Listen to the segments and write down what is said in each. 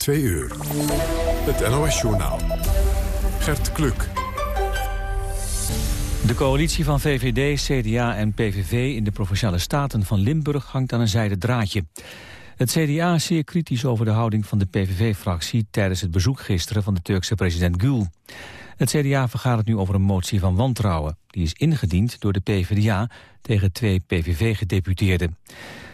Twee uur. Het NOS-journaal. Gert Kluk. De coalitie van VVD, CDA en PVV in de Provinciale Staten van Limburg hangt aan een zijden draadje. Het CDA is zeer kritisch over de houding van de PVV-fractie tijdens het bezoek gisteren van de Turkse president Gül. Het CDA vergadert nu over een motie van wantrouwen. Die is ingediend door de PvdA tegen twee PVV-gedeputeerden.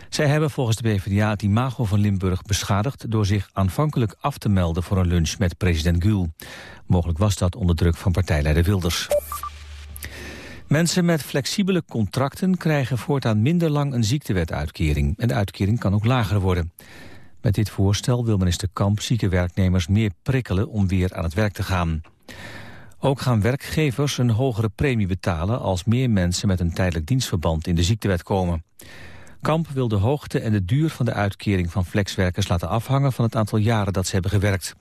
Zij hebben volgens de PvdA het imago van Limburg beschadigd... door zich aanvankelijk af te melden voor een lunch met president Gül. Mogelijk was dat onder druk van partijleider Wilders. Mensen met flexibele contracten krijgen voortaan minder lang een ziektewetuitkering. En de uitkering kan ook lager worden. Met dit voorstel wil minister Kamp zieke werknemers meer prikkelen om weer aan het werk te gaan. Ook gaan werkgevers een hogere premie betalen als meer mensen met een tijdelijk dienstverband in de ziektewet komen. Kamp wil de hoogte en de duur van de uitkering van flexwerkers laten afhangen van het aantal jaren dat ze hebben gewerkt.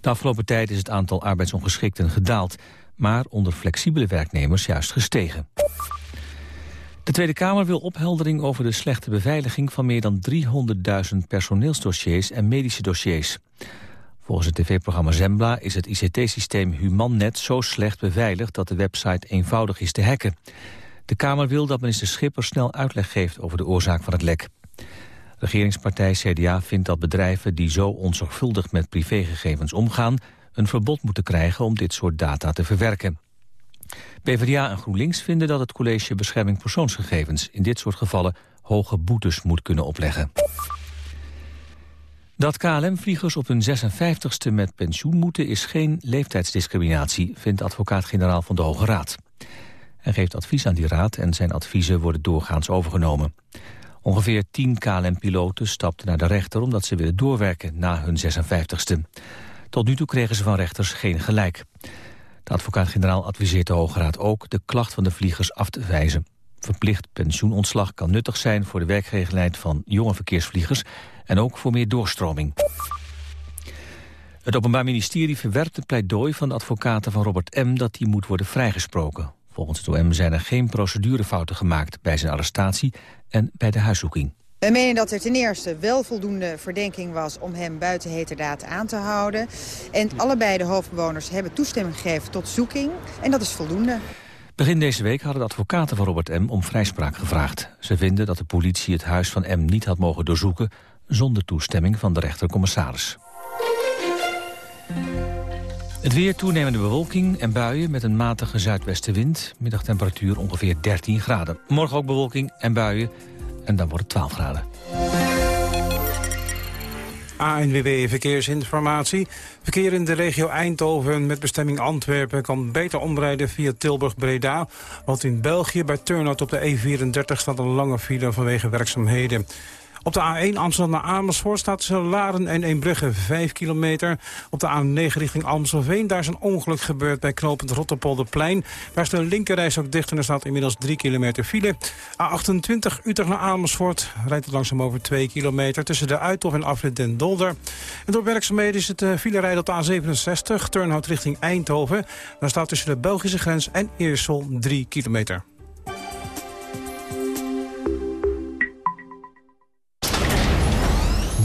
De afgelopen tijd is het aantal arbeidsongeschikten gedaald, maar onder flexibele werknemers juist gestegen. De Tweede Kamer wil opheldering over de slechte beveiliging van meer dan 300.000 personeelsdossiers en medische dossiers. Volgens het tv-programma Zembla is het ICT-systeem HumanNet zo slecht beveiligd dat de website eenvoudig is te hacken. De Kamer wil dat minister Schipper snel uitleg geeft over de oorzaak van het lek. Regeringspartij CDA vindt dat bedrijven die zo onzorgvuldig met privégegevens omgaan... een verbod moeten krijgen om dit soort data te verwerken. PvdA en GroenLinks vinden dat het College Bescherming Persoonsgegevens... in dit soort gevallen hoge boetes moet kunnen opleggen. Dat KLM-vliegers op hun 56ste met pensioen moeten... is geen leeftijdsdiscriminatie, vindt advocaat-generaal van de Hoge Raad. Hij geeft advies aan die raad en zijn adviezen worden doorgaans overgenomen. Ongeveer 10 KLM-piloten stapten naar de rechter omdat ze willen doorwerken na hun 56ste. Tot nu toe kregen ze van rechters geen gelijk. De advocaat-generaal adviseert de Hoge Raad ook de klacht van de vliegers af te wijzen. Verplicht pensioenontslag kan nuttig zijn voor de werkgelegenheid van jonge verkeersvliegers en ook voor meer doorstroming. Het Openbaar Ministerie verwerpt het pleidooi van de advocaten van Robert M. dat hij moet worden vrijgesproken. Volgens het OM zijn er geen procedurefouten gemaakt bij zijn arrestatie en bij de huiszoeking. Wij menen dat er ten eerste wel voldoende verdenking was om hem buiten heterdaad aan te houden. En allebei de hoofdbewoners hebben toestemming gegeven tot zoeking. En dat is voldoende. Begin deze week hadden de advocaten van Robert M. om vrijspraak gevraagd. Ze vinden dat de politie het huis van M. niet had mogen doorzoeken... zonder toestemming van de rechtercommissaris. Het weer toenemende bewolking en buien met een matige zuidwestenwind. Middagtemperatuur ongeveer 13 graden. Morgen ook bewolking en buien en dan wordt het 12 graden. ANWB Verkeersinformatie. Verkeer in de regio Eindhoven met bestemming Antwerpen... kan beter omrijden via Tilburg-Breda. Want in België bij Turnhout op de E34 staat een lange file vanwege werkzaamheden. Op de A1 Amsterdam naar Amersfoort staat tussen Laren en Eembrugge 5 kilometer. Op de A9 richting Amstelveen, daar is een ongeluk gebeurd bij knooppunt Rotterpolderplein. Daar is de linkerreis ook dicht en er staat inmiddels 3 kilometer file. A28 Utrecht naar Amersfoort rijdt het langzaam over 2 kilometer tussen de Uithof en Afrit den Dolder. En door werkzaamheden is het uh, file rijden op de A67 Turnhout richting Eindhoven. Daar staat tussen de Belgische grens en Eersel 3 kilometer.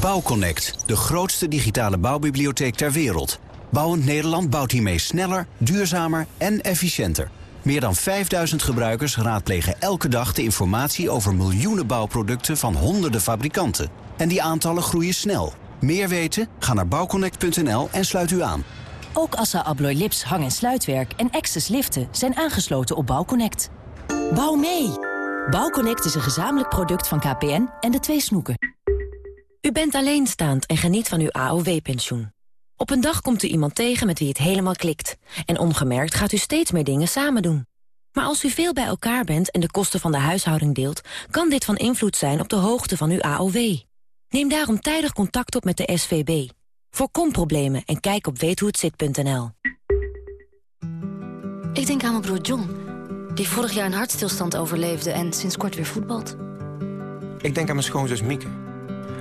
Bouwconnect, de grootste digitale bouwbibliotheek ter wereld. Bouwend Nederland bouwt hiermee sneller, duurzamer en efficiënter. Meer dan 5000 gebruikers raadplegen elke dag de informatie over miljoenen bouwproducten van honderden fabrikanten. En die aantallen groeien snel. Meer weten? Ga naar bouwconnect.nl en sluit u aan. Ook Assa Abloy Lips hang- en sluitwerk en Access liften zijn aangesloten op Bouwconnect. Bouw mee! Bouwconnect is een gezamenlijk product van KPN en de twee snoeken. U bent alleenstaand en geniet van uw AOW-pensioen. Op een dag komt u iemand tegen met wie het helemaal klikt. En ongemerkt gaat u steeds meer dingen samen doen. Maar als u veel bij elkaar bent en de kosten van de huishouding deelt... kan dit van invloed zijn op de hoogte van uw AOW. Neem daarom tijdig contact op met de SVB. Voorkom problemen en kijk op weethohetzit.nl. Ik denk aan mijn broer John, die vorig jaar een hartstilstand overleefde... en sinds kort weer voetbalt. Ik denk aan mijn schoonzus Mieke...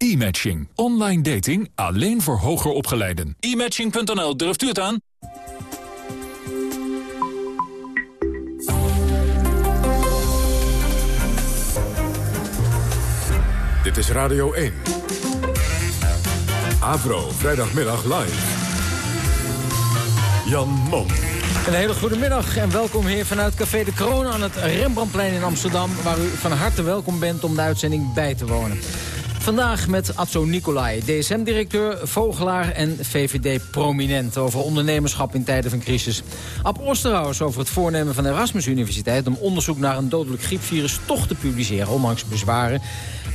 E-matching. Online dating alleen voor hoger opgeleiden. E-matching.nl, durft u het aan? Dit is Radio 1. Avro, vrijdagmiddag live. Jan Mom. Een hele goede middag en welkom hier vanuit Café de Kroon aan het Rembrandtplein in Amsterdam... waar u van harte welkom bent om de uitzending bij te wonen. Vandaag met Atso Nicolai, DSM-directeur, vogelaar en VVD-prominent... over ondernemerschap in tijden van crisis. Ab Osterhaus over het voornemen van Erasmus Universiteit... om onderzoek naar een dodelijk griepvirus toch te publiceren, ondanks bezwaren.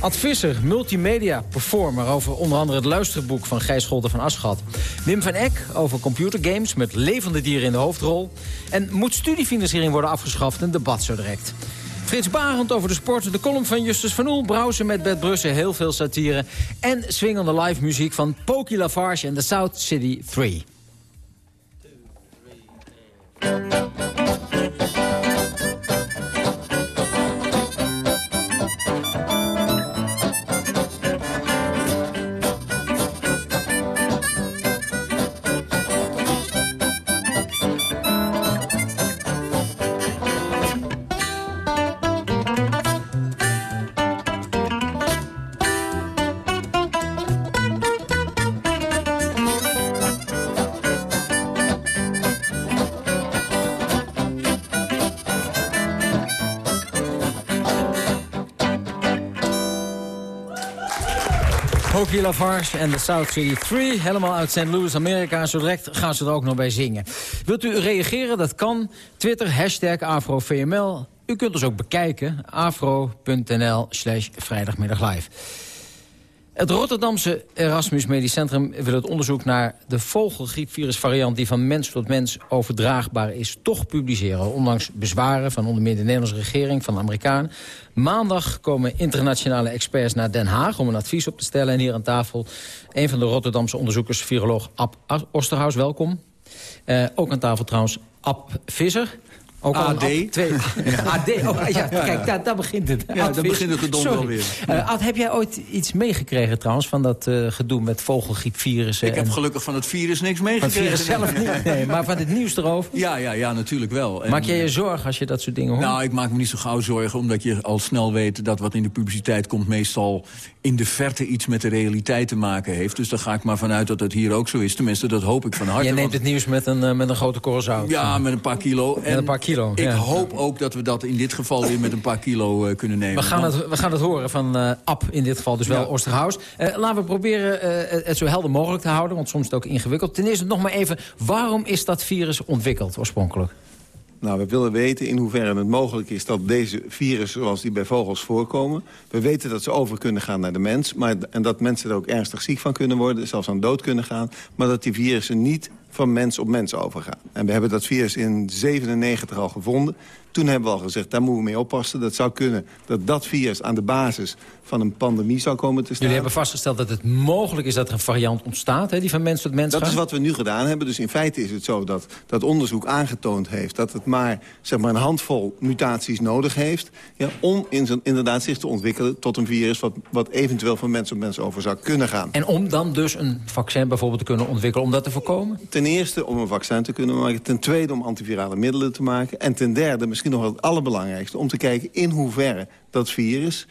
Ad Visser, multimedia performer over onder andere het luisterboek van Gijs Scholder van Aschat. Wim van Eck over computergames met levende dieren in de hoofdrol. En moet studiefinanciering worden afgeschaft? Een debat zo direct. Frits Barend over de sport, de column van Justus van Oel... Browsen met Bert Brussen, heel veel satire... en swingende live muziek van Pokey Lafarge en de South City 3. Pokey Lafarge en de South City 3. Helemaal uit St. Louis, Amerika. Zo direct gaan ze er ook nog bij zingen. Wilt u reageren? Dat kan. Twitter, hashtag AfroVML. U kunt ons ook bekijken. afro.nl slash vrijdagmiddag live. Het Rotterdamse Erasmus Medisch Centrum wil het onderzoek naar de vogelgriepvirusvariant die van mens tot mens overdraagbaar is, toch publiceren. Ondanks bezwaren van onder meer de Nederlandse regering, van de Amerikanen. Maandag komen internationale experts naar Den Haag om een advies op te stellen. En hier aan tafel een van de Rotterdamse onderzoekers, viroloog Ab Osterhaus, welkom. Uh, ook aan tafel trouwens Ab Visser. Ook AD. Twee. AD, oh, ja, kijk, daar, daar begint het. Ja, daar begint het gedond alweer. Uh, Ad, heb jij ooit iets meegekregen trouwens van dat uh, gedoe met vogelgriepvirussen? Ik heb gelukkig van het virus niks meegekregen. Van het virus zelf niet, nee, maar van het nieuws erover? Ja, ja, ja natuurlijk wel. En, maak jij je zorgen als je dat soort dingen hoort? Nou, ik maak me niet zo gauw zorgen, omdat je al snel weet... dat wat in de publiciteit komt meestal in de verte iets met de realiteit te maken heeft. Dus daar ga ik maar vanuit dat het hier ook zo is. Tenminste, dat hoop ik van harte. Jij neemt het nieuws met een, uh, met een grote korrel. Ja, met een paar kilo. En met een paar kilo, Ik ja. hoop ook dat we dat in dit geval weer met een paar kilo uh, kunnen nemen. We gaan, het, we gaan het horen van uh, Ab in dit geval, dus wel Ja. Osterhaus. Uh, laten we proberen het zo helder mogelijk te houden, want soms is het ook ingewikkeld. Ten eerste nog maar even, waarom is dat virus ontwikkeld oorspronkelijk? Nou, we willen weten in hoeverre het mogelijk is dat deze virussen zoals die bij vogels voorkomen... we weten dat ze over kunnen gaan naar de mens... Maar, en dat mensen er ook ernstig ziek van kunnen worden, zelfs aan dood kunnen gaan... maar dat die virussen niet van mens op mens overgaan. En we hebben dat virus in 97 al gevonden. Toen hebben we al gezegd, daar moeten we mee oppassen. Dat zou kunnen dat dat virus aan de basis van een pandemie zou komen te staan. Jullie hebben vastgesteld dat het mogelijk is dat er een variant ontstaat... Hè, die van mens tot mens Dat gaat? is wat we nu gedaan hebben. Dus in feite is het zo dat dat onderzoek aangetoond heeft... dat het maar, zeg maar een handvol mutaties nodig heeft... Ja, om in, inderdaad zich te ontwikkelen tot een virus... Wat, wat eventueel van mens op mens over zou kunnen gaan. En om dan dus een vaccin bijvoorbeeld te kunnen ontwikkelen... om dat te voorkomen? Ten eerste om een vaccin te kunnen maken. Ten tweede om antivirale middelen te maken. En ten derde, misschien nog het allerbelangrijkste... om te kijken in hoeverre dat virus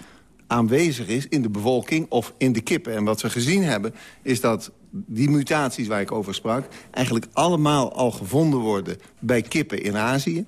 aanwezig is in de bevolking of in de kippen. En wat we gezien hebben is dat die mutaties waar ik over sprak... eigenlijk allemaal al gevonden worden bij kippen in Azië.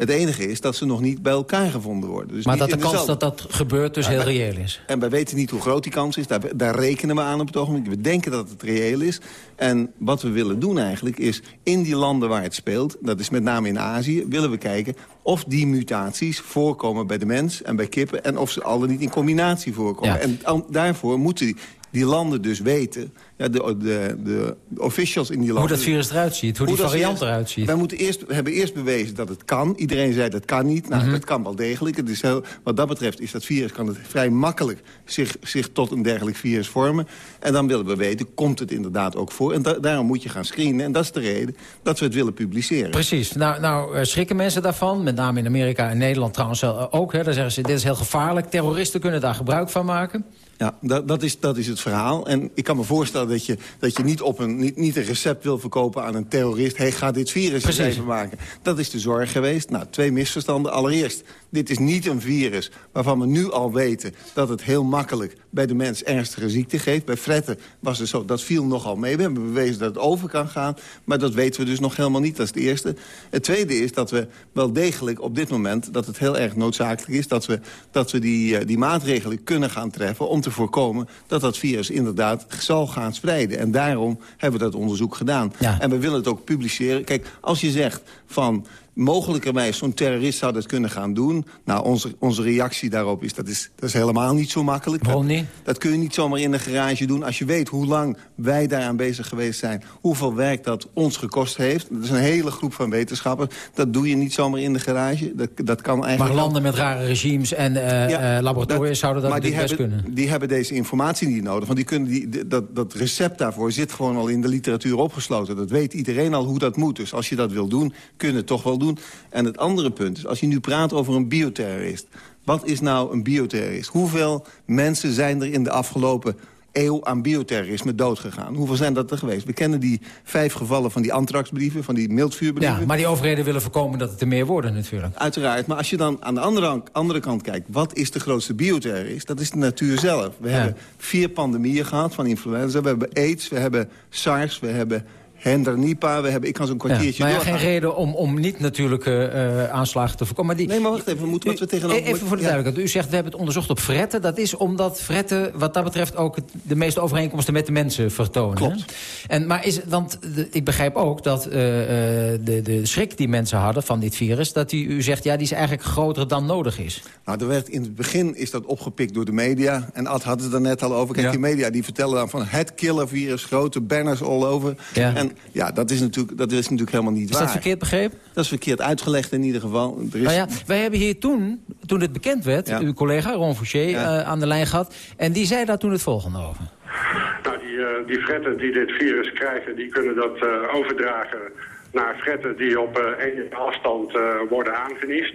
Het enige is dat ze nog niet bij elkaar gevonden worden. Dus maar dat de kans dat dat gebeurt dus Ja, heel reëel is. En wij weten niet hoe groot die kans is. Daar, daar rekenen we aan op het ogenblik. We denken dat het reëel is. En wat we willen doen eigenlijk is... in die landen waar het speelt, dat is met name in Azië... willen we kijken of die mutaties voorkomen bij de mens en bij kippen... en of ze alle niet in combinatie voorkomen. Ja. En daarvoor moeten die die landen dus weten... Ja, de, de, de officials in die landen... Hoe dat virus eruit ziet, hoe, die variant eruit ziet. Wij moeten eerst, hebben eerst bewezen dat het kan. Iedereen zei dat kan niet. Nou, Mhm. het kan wel degelijk. Het is heel, wat dat betreft is dat virus kan het vrij makkelijk zich, zich tot een dergelijk virus vormen. En dan willen we weten, komt het inderdaad ook voor? En da- daarom moet je gaan screenen. En dat is de reden dat we het willen publiceren. Precies. Nou, nou eh, schrikken mensen daarvan. Met name in Amerika en Nederland trouwens eh, ook. Hè. Daar zeggen ze, dit is heel gevaarlijk. Terroristen kunnen daar gebruik van maken. Ja, dat, dat, is, dat is het verhaal. En ik kan me voorstellen dat je, dat je niet, op een, niet, niet een recept wil verkopen aan een terrorist. Hey, ga dit virus eens even maken. Dat is de zorg geweest. Nou, twee misverstanden. Allereerst, dit is niet een virus waarvan we nu al weten... dat het heel makkelijk bij de mens ernstige ziekte geeft. Bij fretten was het zo, dat viel nogal mee. We hebben bewezen dat het over kan gaan. Maar dat weten we dus nog helemaal niet. Dat is het eerste. Het tweede is dat we wel degelijk op dit moment... dat het heel erg noodzakelijk is dat we, dat we die, eh, die maatregelen kunnen gaan treffen... om te voorkomen dat dat virus inderdaad zal gaan spreiden. En daarom hebben we dat onderzoek gedaan. En we willen het ook publiceren. Kijk, als je zegt van mogelijkerwijs zo'n terrorist zou dat kunnen gaan doen. Nou, onze, onze reactie daarop is dat, is, dat is helemaal niet zo makkelijk. Waarom dat, niet? dat kun je niet zomaar in een garage doen. Als je weet hoe lang wij daaraan bezig geweest zijn... hoeveel werk dat ons gekost heeft. Dat is een hele groep van wetenschappers. Dat doe je niet zomaar in de garage. Dat, dat kan eigenlijk... Maar landen met rare regimes en eh, Ja, eh, laboratoria dat- zouden dat maar die natuurlijk best hebben, kunnen. Die hebben deze informatie niet nodig. Want die kunnen die, dat, dat recept daarvoor zit gewoon al in de literatuur opgesloten. Dat weet iedereen al hoe dat moet. Dus als je dat wil doen, kun je het toch wel doen. En het andere punt is, als je nu praat over een bioterrorist... wat is nou een bioterrorist? Hoeveel mensen zijn er in de afgelopen eeuw aan bioterrorisme doodgegaan? Hoeveel zijn dat er geweest? We kennen die vijf gevallen van die antraxbrieven, van die mildvuurbrieven. Ja, maar die overheden willen voorkomen dat het er meer worden natuurlijk. Uiteraard, maar als je dan aan de andere, andere kant kijkt... wat is de grootste bioterrorist? Dat is de natuur zelf. We Ja. hebben vier pandemieën gehad van influenza. We hebben aids, we hebben SARS, we hebben Hendra-Nipah. We hebben, ik kan zo'n kwartiertje maar ja, geen reden om, om niet natuurlijke eh, aanslagen te voorkomen. Maar die, Nee, maar wacht even, we moeten wat we tegenover... Even voor de Ja. duidelijkheid. U zegt, we hebben het onderzocht op fretten. Dat is omdat fretten wat dat betreft ook het- de meeste overeenkomsten met de mensen vertonen. Klopt. En, maar is, want de- ik begrijp ook dat eh, eh, de, de schrik die mensen hadden van dit virus... dat die, u zegt, ja, die is eigenlijk groter dan nodig is. Nou, er werd in het begin is dat opgepikt door de media. En Ad had het er net al over. Kijk, Ja. die media die vertellen dan van het killervirus, grote banners all over. Ja. En ja, dat is, natuurlijk, dat is natuurlijk helemaal niet Is waar. dat verkeerd begrepen? Dat is verkeerd uitgelegd in ieder geval. Er is... Nou ja, wij hebben hier toen, toen dit bekend werd... Ja. uw collega Ron Fouché eh, aan de lijn gehad... en die zei daar toen het volgende over. Nou, die, eh, die fretten die dit virus krijgen, die kunnen dat eh, overdragen naar fretten die op eh enige afstand eh, worden aangeniest.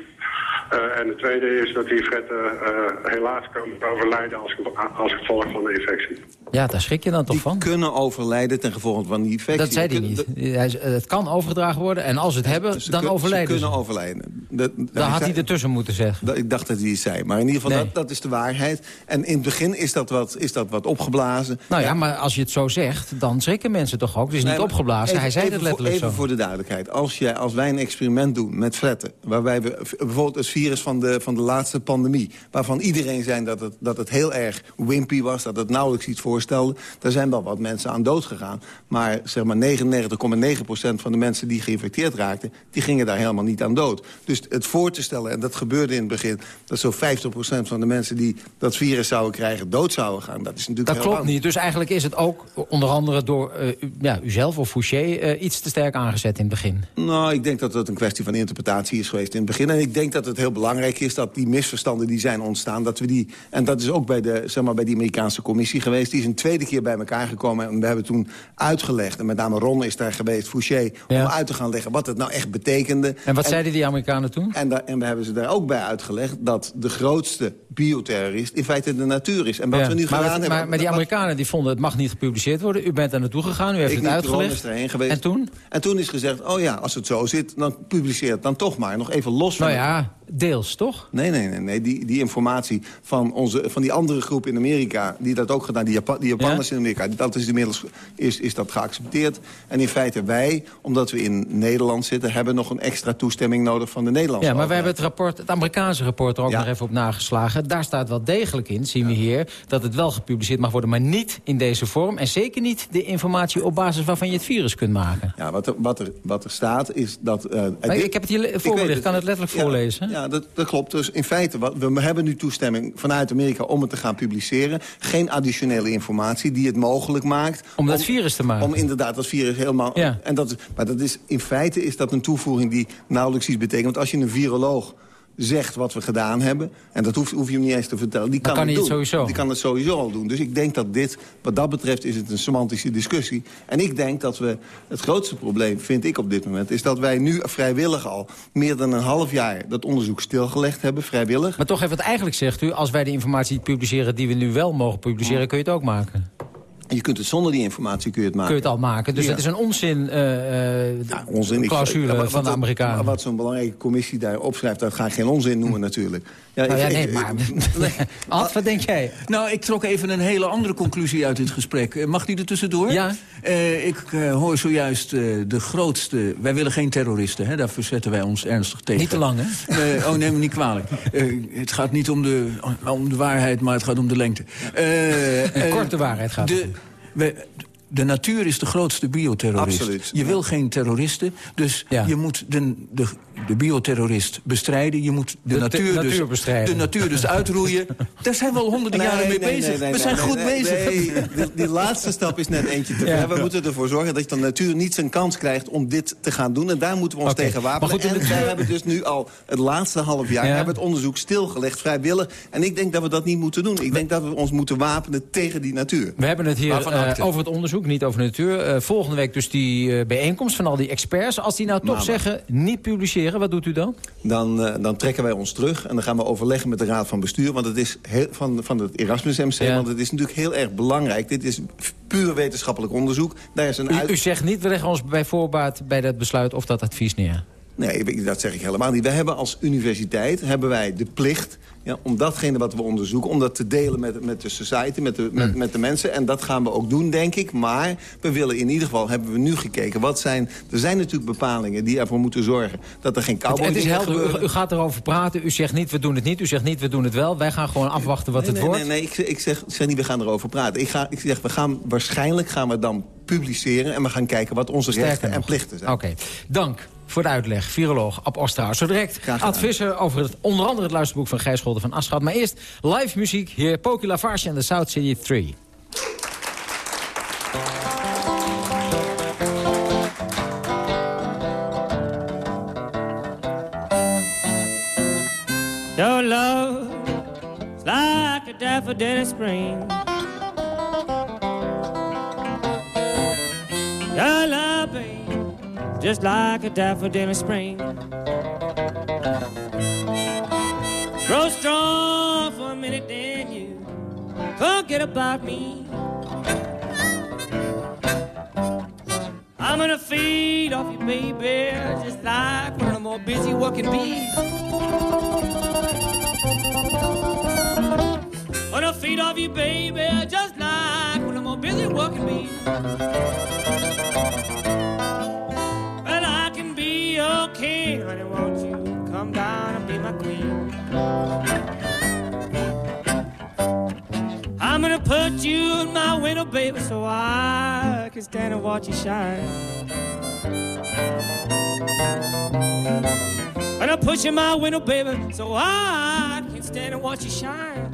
Eh, en het tweede is dat die fretten eh, helaas komen te overlijden als, als gevolg van de infectie. Ja, daar schrik je dan toch die van? kunnen overlijden ten gevolge van die infectie. Dat zei hij Die niet. kunnen- Hij eh, Het kan overgedragen worden en als ze het hebben, Ze dan kun- overlijden Ze ze. kunnen overlijden. Dat, Dan had hij zei- ertussen moeten zeggen. dat- ik dacht dat hij het zei. Maar in ieder geval, Nee. dat, dat is de waarheid. En in het begin is dat wat, is dat wat opgeblazen. Nou ja, maar als je het zo zegt, dan schrikken mensen toch ook. Het is niet Nee, opgeblazen, even- hij zei even het letterlijk voor, Even zo. voor de duidelijkheid. Als, jij, als wij een experiment doen met fretten... waarbij we bijvoorbeeld het virus van de, van de laatste pandemie... waarvan iedereen zei dat het, dat het heel erg wimpy was... dat het nauwelijks iets voorstelde... daar zijn wel wat mensen aan dood gegaan. Maar zeg maar 99,9% van de mensen die geïnfecteerd raakten... die gingen daar helemaal niet aan dood. Dus het voor te stellen, en dat gebeurde in het begin... dat zo'n 50% van de mensen die dat virus zouden krijgen... dood zouden gaan, dat is natuurlijk Dat klopt niet. Dus eigenlijk is het ook onder andere door eh, u, ja, uzelf of Fouché... eh, iets te sterk aangezet in het begin. Nou, ik denk dat het een kwestie van interpretatie is geweest in het begin. En ik denk dat het heel belangrijk is dat die misverstanden die zijn ontstaan... dat we die, en dat is ook bij, de, zeg maar, bij die Amerikaanse commissie geweest... die is een tweede keer bij elkaar gekomen en we hebben toen uitgelegd... en met name Ron is daar geweest, Fouché, om uit te gaan leggen wat het nou echt betekende. En wat zeiden die Amerikanen toen? En, en we hebben ze daar ook bij uitgelegd dat de grootste bioterrorist in feite de natuur is. En wat Ja. we nu maar, gedaan wat- hebben... maar, maar die Amerikanen die vonden het mag niet gepubliceerd worden. U bent daar naartoe gegaan, u heeft ik het uitgelegd. geweest. En toen? En toen is gezegd, oh ja, als het zo zit, dan publiceer het dan toch maar. Nog even los van... Nou ja, Ceará deels, toch? Nee, nee, nee. nee. Die, die informatie van, onze, van die andere groep in Amerika... die dat ook gedaan, die, Japa die Japanners in Amerika... dat is inmiddels is, is dat geaccepteerd. En in feite wij, omdat we in Nederland zitten... hebben nog een extra toestemming nodig van de Nederlandse Ja, maar wij overheid. hebben het rapport, het Amerikaanse rapport er ook Ja. nog even op nageslagen. Daar staat wel degelijk in, zien we hier, dat het wel gepubliceerd mag worden, maar niet in deze vorm. En zeker niet de informatie op basis waarvan je het virus kunt maken. Ja, wat er, wat er, wat er staat is dat... eh, dit- ik heb het hier le- ik voor me kan het letterlijk Ja, voorlezen. Ja, dat, dat klopt. Dus in feite, wat, we hebben nu toestemming vanuit Amerika om het te gaan publiceren. Geen additionele informatie die het mogelijk maakt... Om dat virus te maken. Om inderdaad dat virus helemaal... Ja. En dat, maar dat is, in feite is dat een toevoeging die nauwelijks iets betekent. Want als je een viroloog zegt wat we gedaan hebben... en dat hoef, hoef je hem niet eens te vertellen. Die kan, het doen. sowieso. Die kan het sowieso al doen. Dus ik denk dat dit, wat dat betreft, is het een semantische discussie. En ik denk dat we, het grootste probleem, vind ik op dit moment... is dat wij nu vrijwillig al meer dan een half jaar dat onderzoek stilgelegd hebben. Vrijwillig. Maar toch even wat eigenlijk zegt u... als wij de informatie publiceren die we nu wel mogen publiceren... kun je het ook maken. Je kunt het zonder die informatie kun je het maken. Kun je het al maken. Dus Ja. het is een onzin, eh, eh, onzin. Clausule ja, maar van de Amerikanen. maar Wat zo'n belangrijke commissie daar opschrijft, dat ga ik geen onzin noemen natuurlijk. Ja, Nou ja, ik- nee, ik- maar... Ad, wat denk jij? Nou, ik trok even een hele andere conclusie uit dit gesprek. Eh, Mag die er tussendoor? Ja. Eh, ik eh, hoor zojuist eh, de grootste... Wij willen geen terroristen, hè? daar verzetten wij ons ernstig tegen. Niet te lang, hè? Eh, oh, neem me niet kwalijk. Eh, het gaat niet om de, om de waarheid, maar het gaat om de lengte. Een korte waarheid gaat het de, we- de natuur is de grootste bioterrorist. Absoluut. Je wil geen terroristen, dus Ja. je moet de, de, de bioterrorist bestrijden. Je moet de, natuur, natuur dus, bestrijden. de natuur dus uitroeien. Daar zijn we al honderden Nee, jaren mee nee, bezig. nee, nee, we zijn nee, goed nee, bezig. Nee, die, die laatste stap is net eentje te Ja. ver. We moeten ervoor zorgen dat de natuur niet zijn kans krijgt om dit te gaan doen. En daar moeten we ons tegen wapenen. Maar goed, in en de- wij hebben dus nu al het laatste half jaar Ja. hebben het onderzoek stilgelegd, vrijwillig. En ik denk dat we dat niet moeten doen. Ik denk dat we ons moeten wapenen tegen die natuur. We hebben het hier eh, over het onderzoek, niet over de natuur. Eh, volgende week dus die eh, bijeenkomst van al die experts. Als die nou toch zeggen, niet publiceren, wat doet u dan? Dan, eh, dan trekken wij ons terug en dan gaan we overleggen met de Raad van Bestuur... Want het is heel, van, van het Erasmus MC, Ja. want het is natuurlijk heel erg belangrijk. Dit is puur wetenschappelijk onderzoek. Daar is een U, uit... u zegt niet, we leggen ons bij voorbaat bij dat besluit of dat advies neer. Nee, dat zeg ik helemaal niet. Wij hebben als universiteit hebben wij de plicht ja, om datgene wat we onderzoeken... om dat te delen met, met de society, met de, met, met de mensen. En dat gaan we ook doen, denk ik. Maar we willen in ieder geval, hebben we nu gekeken... wat zijn, er zijn natuurlijk bepalingen die ervoor moeten zorgen... dat er geen cowboy het is helder, u, u gaat erover praten. U zegt niet, we doen het niet. U zegt niet, we doen het wel. Wij gaan gewoon afwachten wat nee, het nee, wordt. Nee, nee, ik, ik, zeg, ik zeg niet, we gaan erover praten. Ik, ga, ik zeg, we gaan, waarschijnlijk gaan we dan publiceren... en we gaan kijken wat onze Sterker rechten en plichten zijn. Oké, dank voor de uitleg. Viroloog Ab Osterhaus. Zo direct. Ad Visser over het, onder andere het luisterboek van Gijs Scholder van Aschat. Maar eerst live muziek. Hier Poki Lafarge en de South City 3. Your love is like a daffodil in spring. Just like a daffodil in spring. Grow strong for a minute, then you forget about me. I'm gonna feed off you, baby, just like one of the more busy working bees. Gonna feed off you, baby, just like one of the more busy working bees. King, honey, won't you come down and be my queen? I'm gonna put you in my window, baby, so I can stand and watch you shine. Gonna push you in my window, baby, so I can stand and watch you shine.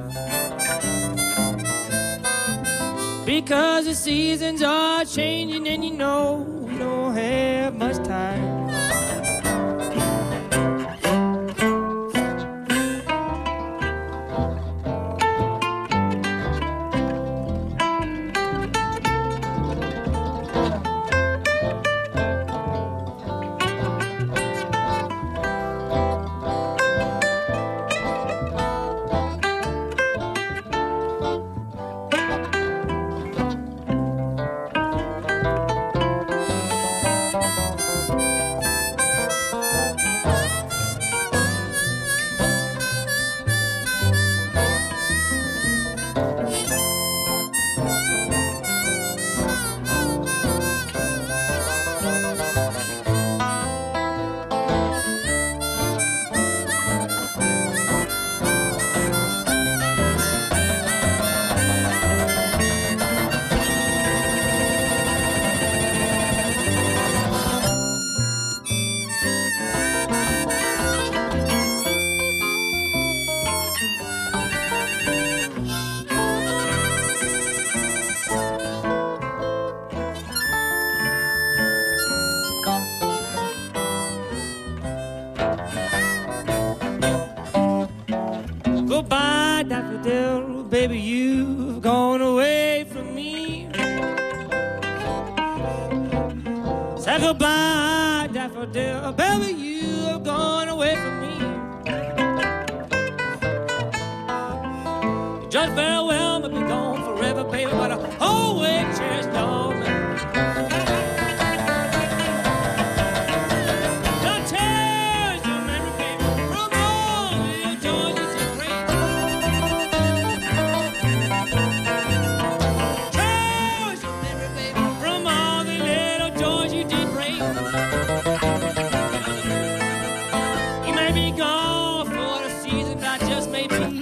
Because the seasons are changing and you know we don't have much time.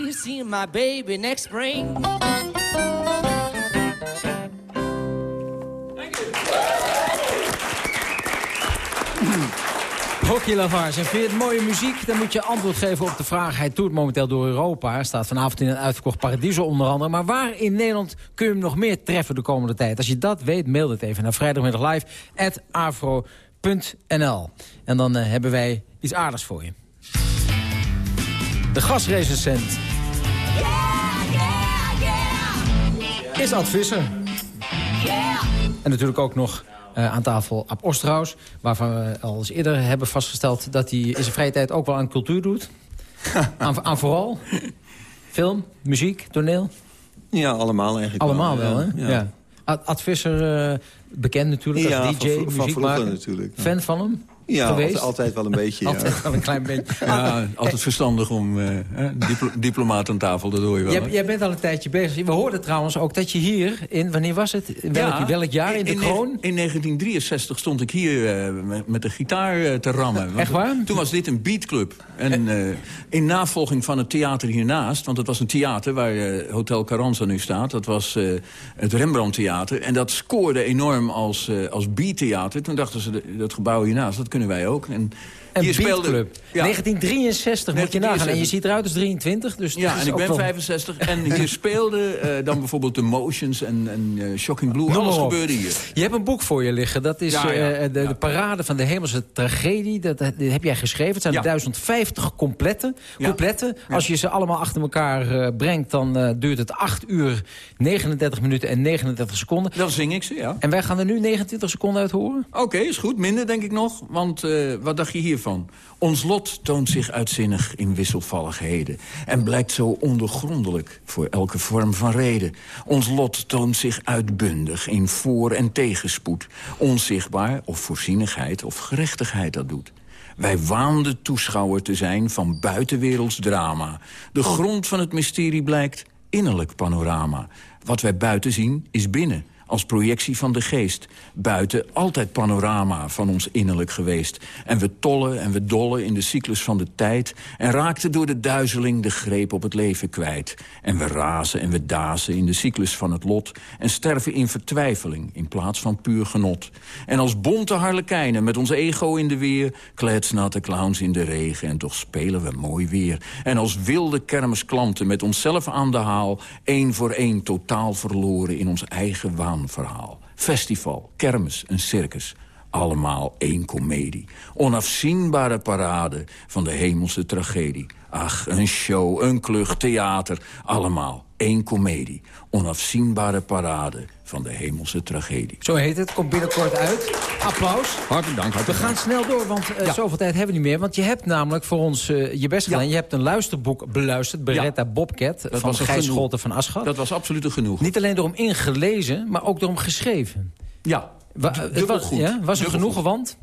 Be seeing my baby next spring. Rocky Lavarge. En vind je het mooie muziek? Dan moet je antwoord geven op de vraag. Hij toert momenteel door Europa. Hij staat vanavond in een uitverkocht Paradiso onder andere. Maar waar in Nederland kun je hem nog meer treffen de komende tijd? Als je dat weet, mail het even naar vrijdagmiddag. En dan eh, hebben wij iets aardigs voor je. De gasrecensent is Ad Visser. En natuurlijk ook nog eh, aan tafel Ab Osterhaus... waarvan we al eens eerder hebben vastgesteld... dat hij in zijn vrije tijd ook wel aan cultuur doet. aan, aan vooral film, muziek, toneel. Ja, allemaal eigenlijk Allemaal wel. wel, hè? Ja. Ad, Ad Visser, eh, bekend natuurlijk Ja, als van DJ, vro- van muziekmaker. natuurlijk, ja. Fan van hem? Ja, geweest? altijd, altijd wel een beetje. ja. Altijd wel een klein beetje. Ja, altijd verstandig om eh, diplo diplomaat aan tafel, dat hoor je wel. Jij, bent al een tijdje bezig. We hoorden trouwens ook dat je hier in... Wanneer was het? Welk, Ja, welk jaar in de kroon? In 1963 stond ik hier eh, met, met de gitaar eh, te rammen. Echt waar? Toen was dit een beatclub. En eh, in navolging van het theater hiernaast... want het was een theater waar Hotel Carranza nu staat... dat was eh, het Rembrandt Theater. En dat scoorde enorm als, eh, als beattheater. Toen dachten ze, dat gebouw hiernaast, dat kunnen wij ook. En Een hier speelde- beatclub. Ja. 1963 moet je nagaan. En je ziet eruit als 23. Dus Ja, en ik ben wel- 65. En hier speelde eh, dan bijvoorbeeld de Motions en, en eh, Shocking Blue. Noem Alles gebeurde hier. Je hebt een boek voor je liggen. Dat is Ja, ja. eh, de, de parade van de hemelse tragedie. Dat, dat heb jij geschreven. Het zijn Ja. 1050 completten. Ja. completten. Als je ze allemaal achter elkaar brengt... dan duurt het 8 uur, 39 minuten en 39 seconden. Dan zing ik ze, ja. En wij gaan er nu 29 seconden uit horen. Oké, is goed. Minder denk ik nog. Want wat dacht je Ons lot toont zich uitzinnig in wisselvalligheden... en blijkt zo ondergrondelijk voor elke vorm van reden. Ons lot toont zich uitbundig in voor- en tegenspoed. Onzichtbaar of voorzienigheid of gerechtigheid dat doet. Wij waanden toeschouwer te zijn van buitenwerelds drama. De grond van het mysterie blijkt innerlijk panorama. Wat wij buiten zien is binnen als projectie van de geest. Buiten altijd panorama van ons innerlijk geweest. En we tollen en we dollen in de cyclus van de tijd... en raakten door de duizeling de greep op het leven kwijt. En we razen en we dazen in de cyclus van het lot... en sterven in vertwijfeling in plaats van puur genot. En als bonte harlekijnen met ons ego in de weer... kletsnatte clowns in de regen en toch spelen we mooi weer. En als wilde kermisklanten met onszelf aan de haal... één voor één totaal verloren in ons eigen waanverhaal. Festival, kermis, een circus... Allemaal één komedie. Onafzienbare parade van de hemelse tragedie. Ach, een show, een klucht, theater. Allemaal één komedie. Onafzienbare parade van de hemelse tragedie. Zo heet het. Komt binnenkort uit. Applaus. Hartelijk dank. We Hartelijk gaan dank. snel door, want eh, Ja. zoveel tijd hebben we niet meer. Want je hebt namelijk voor ons eh, je best gedaan. Je hebt een luisterboek beluisterd. Beretta Bobcat van was een Gijs genoeg. Scholten van Aschat. Dat was absoluut genoeg. Niet alleen door hem ingelezen, maar ook door hem geschreven. Ja, Wa- het was, goed. Ja, was er genoegen, goed. want...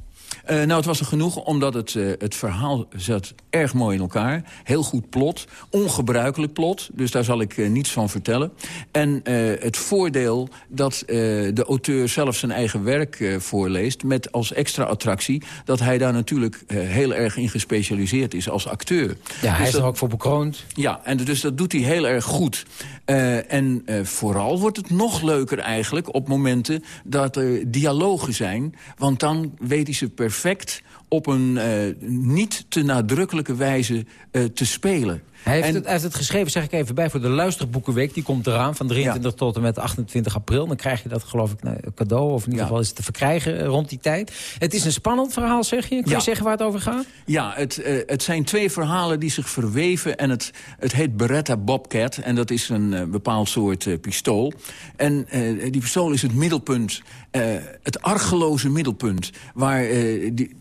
Eh, nou, het was een genoegen omdat het, eh, het verhaal zat erg mooi in elkaar. Heel goed plot. Ongebruikelijk plot. Dus daar zal ik eh, niets van vertellen. En het voordeel dat de auteur zelf zijn eigen werk voorleest... met als extra attractie dat hij daar natuurlijk heel erg in gespecialiseerd is als acteur. Ja, hij Dus is dat- er ook voor bekroond. ja, en dus dat doet hij heel erg goed. En vooral wordt het nog leuker eigenlijk op momenten dat er dialogen zijn. Want dan weet hij ze perfect perfect op een uh, niet te nadrukkelijke wijze uh, te spelen. Hij heeft, het, hij heeft, het, geschreven, zeg ik even bij, voor de Luisterboekenweek. Die komt eraan van 23 ja. tot en met 28 april. Dan krijg je dat geloof ik nou, cadeau, of in ieder geval is het te verkrijgen rond die tijd. Het is een spannend verhaal, zeg je? Kun je zeggen waar het over gaat? Ja, het, uh, het zijn twee verhalen die zich verweven. En het, het heet Beretta Bobcat. En dat is een uh, bepaald soort pistool. En die pistool is het middelpunt het argeloze middelpunt. Waar die,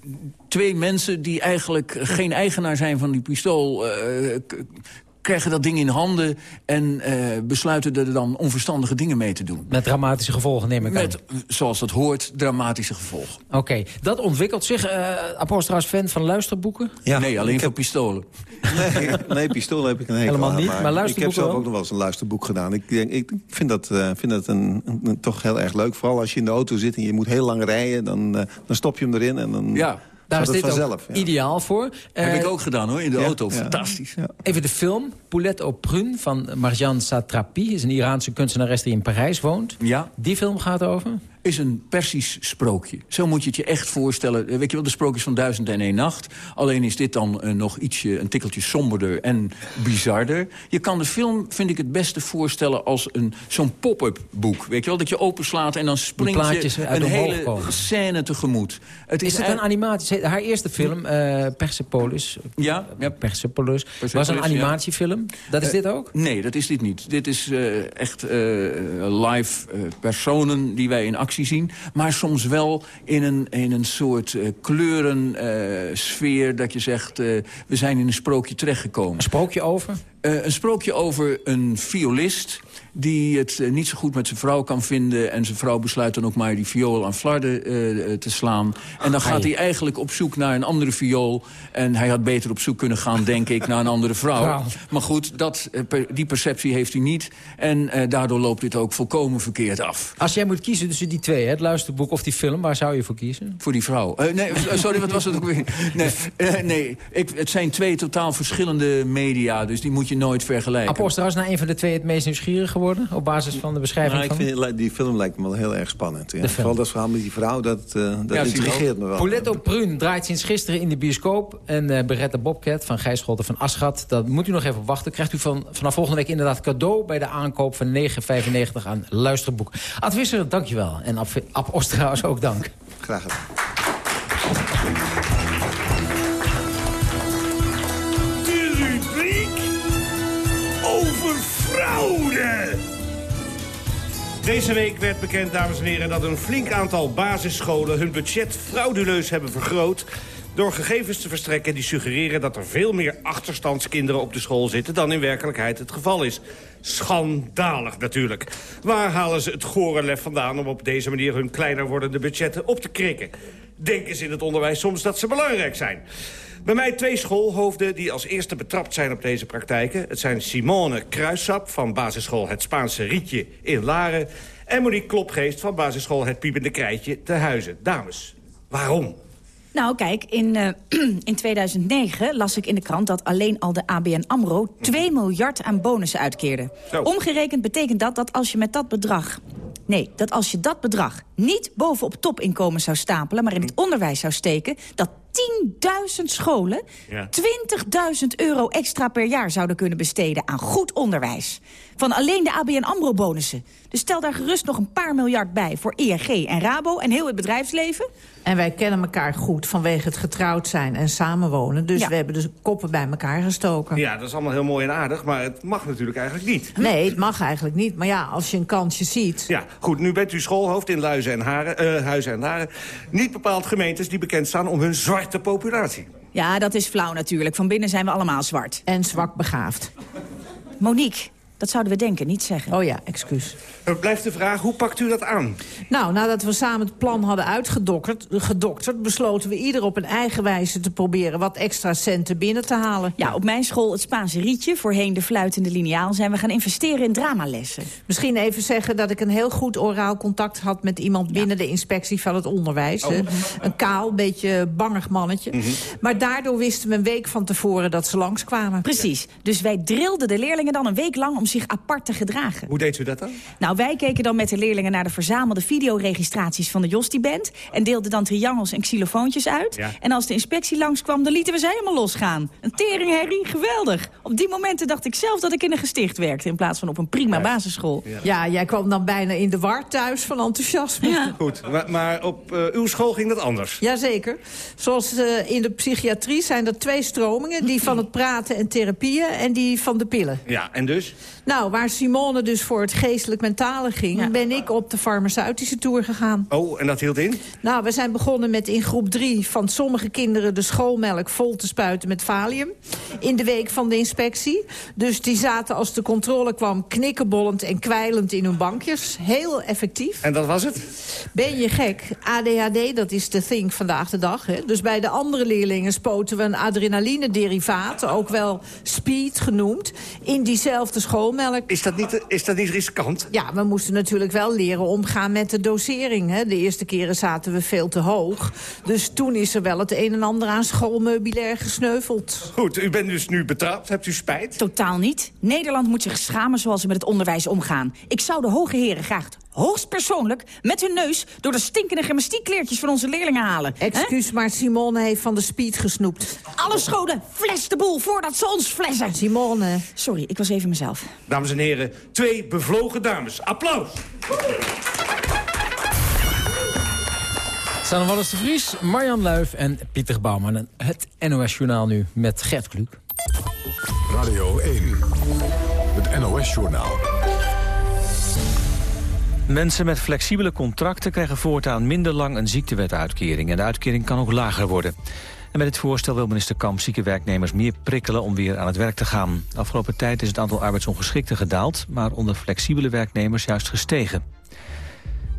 twee mensen die eigenlijk geen eigenaar zijn van die pistool... Uh, krijgen dat ding in handen en uh, besluiten er dan onverstandige dingen mee te doen. Met dramatische gevolgen neem ik Met, aan. Zoals dat hoort, dramatische gevolgen. Oké, okay. dat ontwikkelt zich. Uh, Apostelhaas fan van luisterboeken? Ja, nee, alleen heb... voor pistolen. Nee, nee, pistolen heb ik een Helemaal aan, niet, maar, maar luisterboeken Ik heb zelf wel? ook nog wel eens een luisterboek gedaan. Ik, denk, ik vind dat, uh, vind dat een, een, een, toch heel erg leuk. Vooral als je in de auto zit en je moet heel lang rijden... dan, dan stop je hem erin en dan... Ja. Daar is dit vanzelf, ook ja. ideaal voor. Heb uh, ik ook gedaan hoor, in de ja, auto. Fantastisch. Ja. Even de film, Poulette au Prune van Marjane Satrapi. is een Iraanse kunstenares die in Parijs woont. Ja. Die film gaat over? is een Persisch sprookje. Zo moet je het je echt voorstellen. Weet je wel, de sprookjes van Duizend en één Nacht. Alleen is dit dan uh, nog ietsje, een tikkeltje somberder en bizarder. Je kan de film, vind ik, het beste voorstellen als een zo'n pop-up boek. Weet je wel, dat je openslaat en dan springt je een hele komen. scène tegemoet. Het is, is het een animatie? Haar eerste film, uh, Persepolis. Ja, ja. Persepolis, Persepolis. Was een animatiefilm. Dat is dit ook? Nee, dat is dit niet. Dit is echt live personen die wij in actie zien. Maar soms wel in een, in een soort kleurensfeer dat je zegt... We zijn in een sprookje terechtgekomen. Een sprookje over? een sprookje over een violist die het uh, niet zo goed met zijn vrouw kan vinden... en zijn vrouw besluit dan ook maar die viool aan flarden uh, te slaan. En dan gaat hij eigenlijk op zoek naar een andere viool... en hij had beter op zoek kunnen gaan, denk ik, naar een andere vrouw. Maar goed, dat, die perceptie heeft hij niet. En daardoor loopt dit ook volkomen verkeerd af. Als jij moet kiezen tussen die twee, het luisterboek of die film... waar zou je voor kiezen? Voor die vrouw. nee, sorry, wat was het ook weer? Nee, nee ik, het zijn twee totaal verschillende media, dus die moet je nooit vergelijken. Apostel, is nou een van de twee het meest nieuwsgierig geworden? Op basis van de beschrijving nou, ik van... Vind, die film lijkt me wel heel erg spannend. Ja. Vooral dat verhaal met die vrouw, dat, uh, dat ja, intrigeert me wel. Poletto Prun draait sinds gisteren in de bioscoop. En uh, Beretta Bobcat van Gijs Scholten van Aschat. Dat moet u nog even wachten. Krijgt u van, vanaf volgende week inderdaad cadeau... bij de aankoop van 9,95 aan Luisterboek. Ad dankjewel. En Ab, Ab Osterhaus ook dank. Graag gedaan. Deze week werd bekend, dames en heren, dat een flink aantal basisscholen hun budget frauduleus hebben vergroot door gegevens te verstrekken die suggereren dat er veel meer achterstandskinderen op de school zitten dan in werkelijkheid het geval is. Schandalig natuurlijk. Waar halen ze het gore lef vandaan om op deze manier hun kleiner wordende budgetten op te krikken? Denken ze in het onderwijs soms dat ze belangrijk zijn? Bij mij twee schoolhoofden die als eerste betrapt zijn op deze praktijken. Het zijn Simone Kruissap van basisschool Het Spaanse Rietje in Laren... en Monique Klopgeest van basisschool Het Piepende Krijtje te Huizen. Dames, waarom? Nou, kijk, in, uh, in 2009 las ik in de krant dat alleen al de ABN AMRO 2 miljard aan bonussen uitkeerde. Zo. Omgerekend betekent dat dat als je met dat bedrag... Nee, dat als je dat bedrag niet bovenop topinkomen zou stapelen... maar in het onderwijs zou steken... dat 10.000 scholen Ja. 20.000 euro extra per jaar zouden kunnen besteden aan goed onderwijs. Van alleen de ABN AMRO-bonussen. Dus stel daar gerust nog een paar miljard bij voor ING en Rabo en heel het bedrijfsleven. En wij kennen elkaar goed vanwege het getrouwd zijn en samenwonen. Dus Ja. we hebben de koppen bij elkaar gestoken. Ja, dat is allemaal heel mooi en aardig, maar het mag natuurlijk eigenlijk niet. Nee, het mag eigenlijk niet. Maar ja, als je een kansje ziet... Ja, goed, nu bent u schoolhoofd in Luizen en Haren, eh, Huizen en Haren. Niet bepaald gemeentes die bekend staan om hun zwarte populatie. Ja, dat is flauw natuurlijk. Van binnen zijn we allemaal zwart. En zwak begaafd. Monique, dat zouden we denken, niet zeggen. Oh ja, excuus. Er blijft de vraag, hoe pakt u dat aan? Nou, nadat we samen het plan hadden uitgedokterd... gedokterd, besloten we ieder op een eigen wijze te proberen... wat extra centen binnen te halen. Ja, op mijn school, het Spaanse Rietje, voorheen de fluitende liniaal... zijn we gaan investeren in dramalessen. Misschien even zeggen dat ik een heel goed oraal contact had... met iemand binnen de inspectie van het onderwijs. Oh. Een kaal, beetje bangig mannetje. Mhm. Maar daardoor wisten we een week van tevoren dat ze langskwamen. Precies. Dus wij drilden de leerlingen dan een week lang om zich apart te gedragen. Hoe deed u dat dan? Nou, wij keken dan met de leerlingen naar de verzamelde videoregistraties van de Josti-band... en deelden dan triangels en xylofoontjes uit. Ja. En als de inspectie langskwam, dan lieten we ze helemaal losgaan. Een teringherrie, geweldig. Op die momenten dacht ik zelf dat ik in een gesticht werkte... in plaats van op een prima basisschool. Ja, jij kwam dan bijna in de war thuis van enthousiasme. Goed, maar, maar op eh, uw school ging dat anders. Jazeker. Zoals eh, in de psychiatrie zijn er twee stromingen. Die van het praten en therapieën en die van de pillen. Ja, en dus? Nou, waar Simone dus voor het geestelijk-mentale ging... ben ik op de farmaceutische tour gegaan. Oh, en dat hield in? Nou, we zijn begonnen met in groep drie van sommige kinderen... de schoolmelk vol te spuiten met valium. In de week van de inspectie. Dus die zaten als de controle kwam knikkenbollend en kwijlend in hun bankjes. Heel effectief. En dat was het? Ben je gek? ADHD, dat is de thing vandaag de dag. Hè? Dus bij de andere leerlingen spoten we een adrenaline-derivaat... ook wel speed genoemd, in diezelfde Is dat niet, is dat niet riskant? Ja, we moesten natuurlijk wel leren omgaan met de dosering. Hè? De eerste keren zaten we veel te hoog. Dus toen is er wel het een en ander aan schoolmeubilair gesneuveld. Goed, u bent dus nu betrapt. Hebt u spijt? Totaal niet. Nederland moet zich schamen zoals ze met het onderwijs omgaan. Ik zou de hoge heren graag hoogstpersoonlijk met hun neus... door de stinkende gymnastiekkleertjes van onze leerlingen halen. Excuus, maar Simone heeft van de speed gesnoept. Alle scholen, fles de boel voordat ze ons flessen. Simone. Sorry, ik was even mezelf. Dames en heren, twee bevlogen dames. Applaus! Sanne Wallis de Vries, Marjan Luif en Pieter Bouwman. Het NOS-journaal nu met Gert Kluk. Radio 1, het NOS-journaal. Mensen met flexibele contracten krijgen voortaan minder lang een ziektewetuitkering. En de uitkering kan ook lager worden. En met dit voorstel wil minister Kamp zieke werknemers meer prikkelen om weer aan het werk te gaan. Afgelopen tijd is het aantal arbeidsongeschikten gedaald, maar onder flexibele werknemers juist gestegen.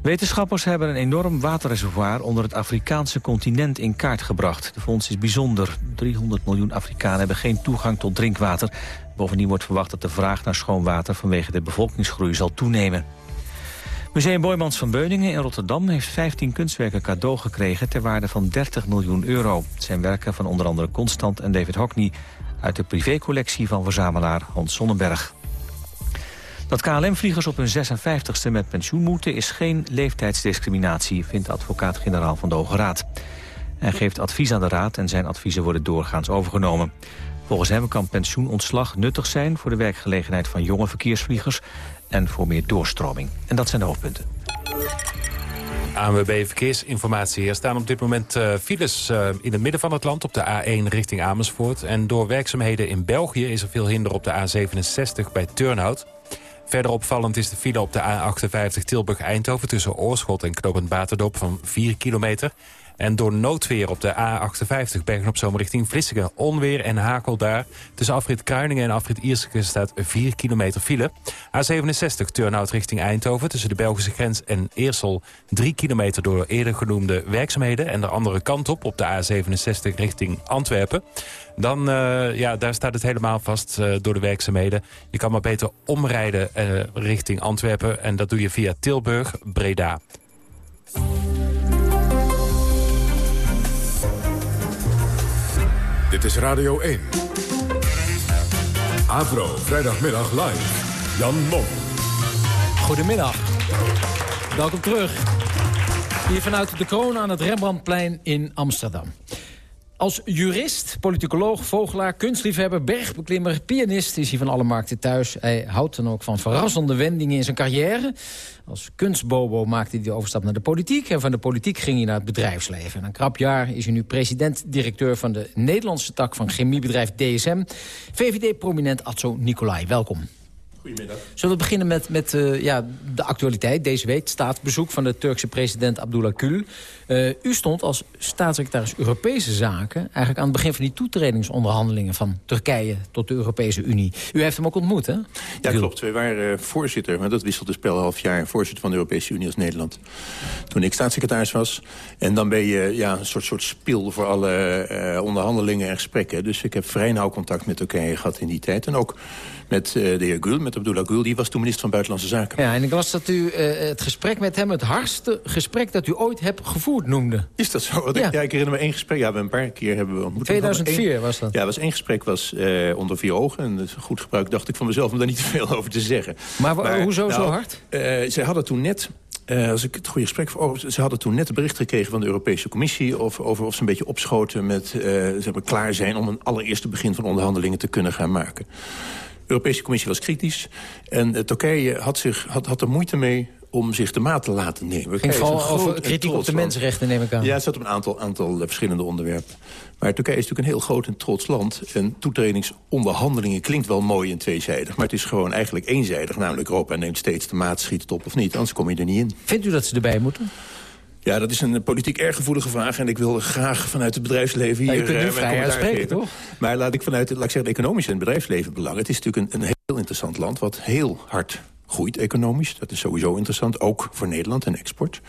Wetenschappers hebben een enorm waterreservoir onder het Afrikaanse continent in kaart gebracht. De fonds is bijzonder. 300 miljoen Afrikanen hebben geen toegang tot drinkwater. Bovendien wordt verwacht dat de vraag naar schoon water vanwege de bevolkingsgroei zal toenemen. Museum Boymans van Beuningen in Rotterdam heeft 15 kunstwerken cadeau gekregen ter waarde van 30 miljoen euro. Het zijn werken van onder andere Constant en David Hockney uit de privécollectie van verzamelaar Hans Sonnenberg. Dat KLM-vliegers op hun 56ste met pensioen moeten is geen leeftijdsdiscriminatie, vindt advocaat-generaal van de Hoge Raad. Hij geeft advies aan de Raad en zijn adviezen worden doorgaans overgenomen. Volgens hem kan pensioenontslag nuttig zijn voor de werkgelegenheid van jonge verkeersvliegers en voor meer doorstroming. En dat zijn de hoofdpunten. ANWB Verkeersinformatie. Er staan op dit moment uh, files uh, in het midden van het land op de A1 richting Amersfoort. En door werkzaamheden in België is er veel hinder op de A67 bij Turnhout. Verder opvallend is de file op de A58 Tilburg-Eindhoven... tussen Oorschot en Knopend Baterdorp van 4 kilometer. En door noodweer op de A58 Bergen op Zomer richting Vlissingen. Onweer en hakel daar. Tussen afrit Kruiningen en afrit Ierseke staat 4 kilometer file. A67 Turnhout richting Eindhoven. Tussen de Belgische grens en Eersel 3 kilometer door eerder genoemde werkzaamheden. En de andere kant op, op de A67 richting Antwerpen. Dan, uh, ja, daar staat het helemaal vast uh, door de werkzaamheden. Je kan maar beter omrijden uh, richting Antwerpen. En dat doe je via Tilburg, Breda. Dit is Radio 1. Avro, vrijdagmiddag live. Jan Mom. Goedemiddag. Welkom terug. Hier vanuit de kroon aan het Rembrandtplein in Amsterdam. Als jurist, politicoloog, vogelaar, kunstliefhebber, bergbeklimmer, pianist... is hij van alle markten thuis. Hij houdt dan ook van verrassende wendingen in zijn carrière. Als kunstbobo maakte hij de overstap naar de politiek... en van de politiek ging hij naar het bedrijfsleven. Na een krap jaar is hij nu president-directeur van de Nederlandse tak... van chemiebedrijf DSM. VVD-prominent Atso Nicolai, welkom. Goedemiddag. Zullen we beginnen met, met uh, ja, de actualiteit deze week? Staatsbezoek van de Turkse president Abdullah Gül. Uh, u stond als staatssecretaris Europese Zaken... eigenlijk aan het begin van die toetredingsonderhandelingen... van Turkije tot de Europese Unie. U heeft hem ook ontmoet, hè? Ja, Gül. klopt. Wij waren uh, voorzitter, maar dat wisselt dus per half jaar... voorzitter van de Europese Unie als Nederland. Toen ik staatssecretaris was. En dan ben je ja, een soort, soort spil voor alle onderhandelingen en gesprekken. Dus ik heb vrij nauw contact met Turkije gehad in die tijd. En ook met de heer Gül, met Abdullah Gül, die was toen minister van Buitenlandse Zaken. Ja, en ik las dat u eh, het gesprek met hem het hardste gesprek dat u ooit hebt gevoerd noemde. Is dat zo? Ja. ik herinner me één gesprek. Ja, we een paar keer hebben we ontmoet. 2004 Eén- was dat. Ja, was één gesprek was eh, onder vier ogen. En goed gebruik dacht ik van mezelf om daar niet te veel over te zeggen. Maar wa- hoezo zo nou, hard? eh, zij hadden toen net... als ik het goede gesprek voor ogen- ze hadden toen net een bericht gekregen van de Europese Commissie... Of, over of ze een beetje opschoten met zeg maar, klaar zijn... om een allereerste begin van onderhandelingen te kunnen gaan maken. De Europese Commissie was kritisch. En eh, Turkije had, zich, had, had er moeite mee om zich de maat te laten nemen. ging vooral over kritiek op de mensenrechten, neem ik aan. Ja, het zat op een aantal, aantal eh, verschillende onderwerpen. Maar Turkije is natuurlijk een heel groot en trots land. En toetredingsonderhandelingen klinkt wel mooi en tweezijdig. Maar het is gewoon eigenlijk eenzijdig. Namelijk Europa neemt steeds de maat, schiet het op of niet. Anders kom je er niet in. Vindt u dat ze erbij moeten? Ja, dat is een eh, politiek erg gevoelige vraag. En ik wil graag vanuit het bedrijfsleven hier Ja, u kunt nu eh, vrij uitspreken, toch? Maar laat ik vanuit het, laat ik zeggen, het economische en het bedrijfsleven belangen. Het is natuurlijk een, een heel interessant land wat heel hard groeit economisch. Dat is sowieso interessant, ook voor Nederland en export.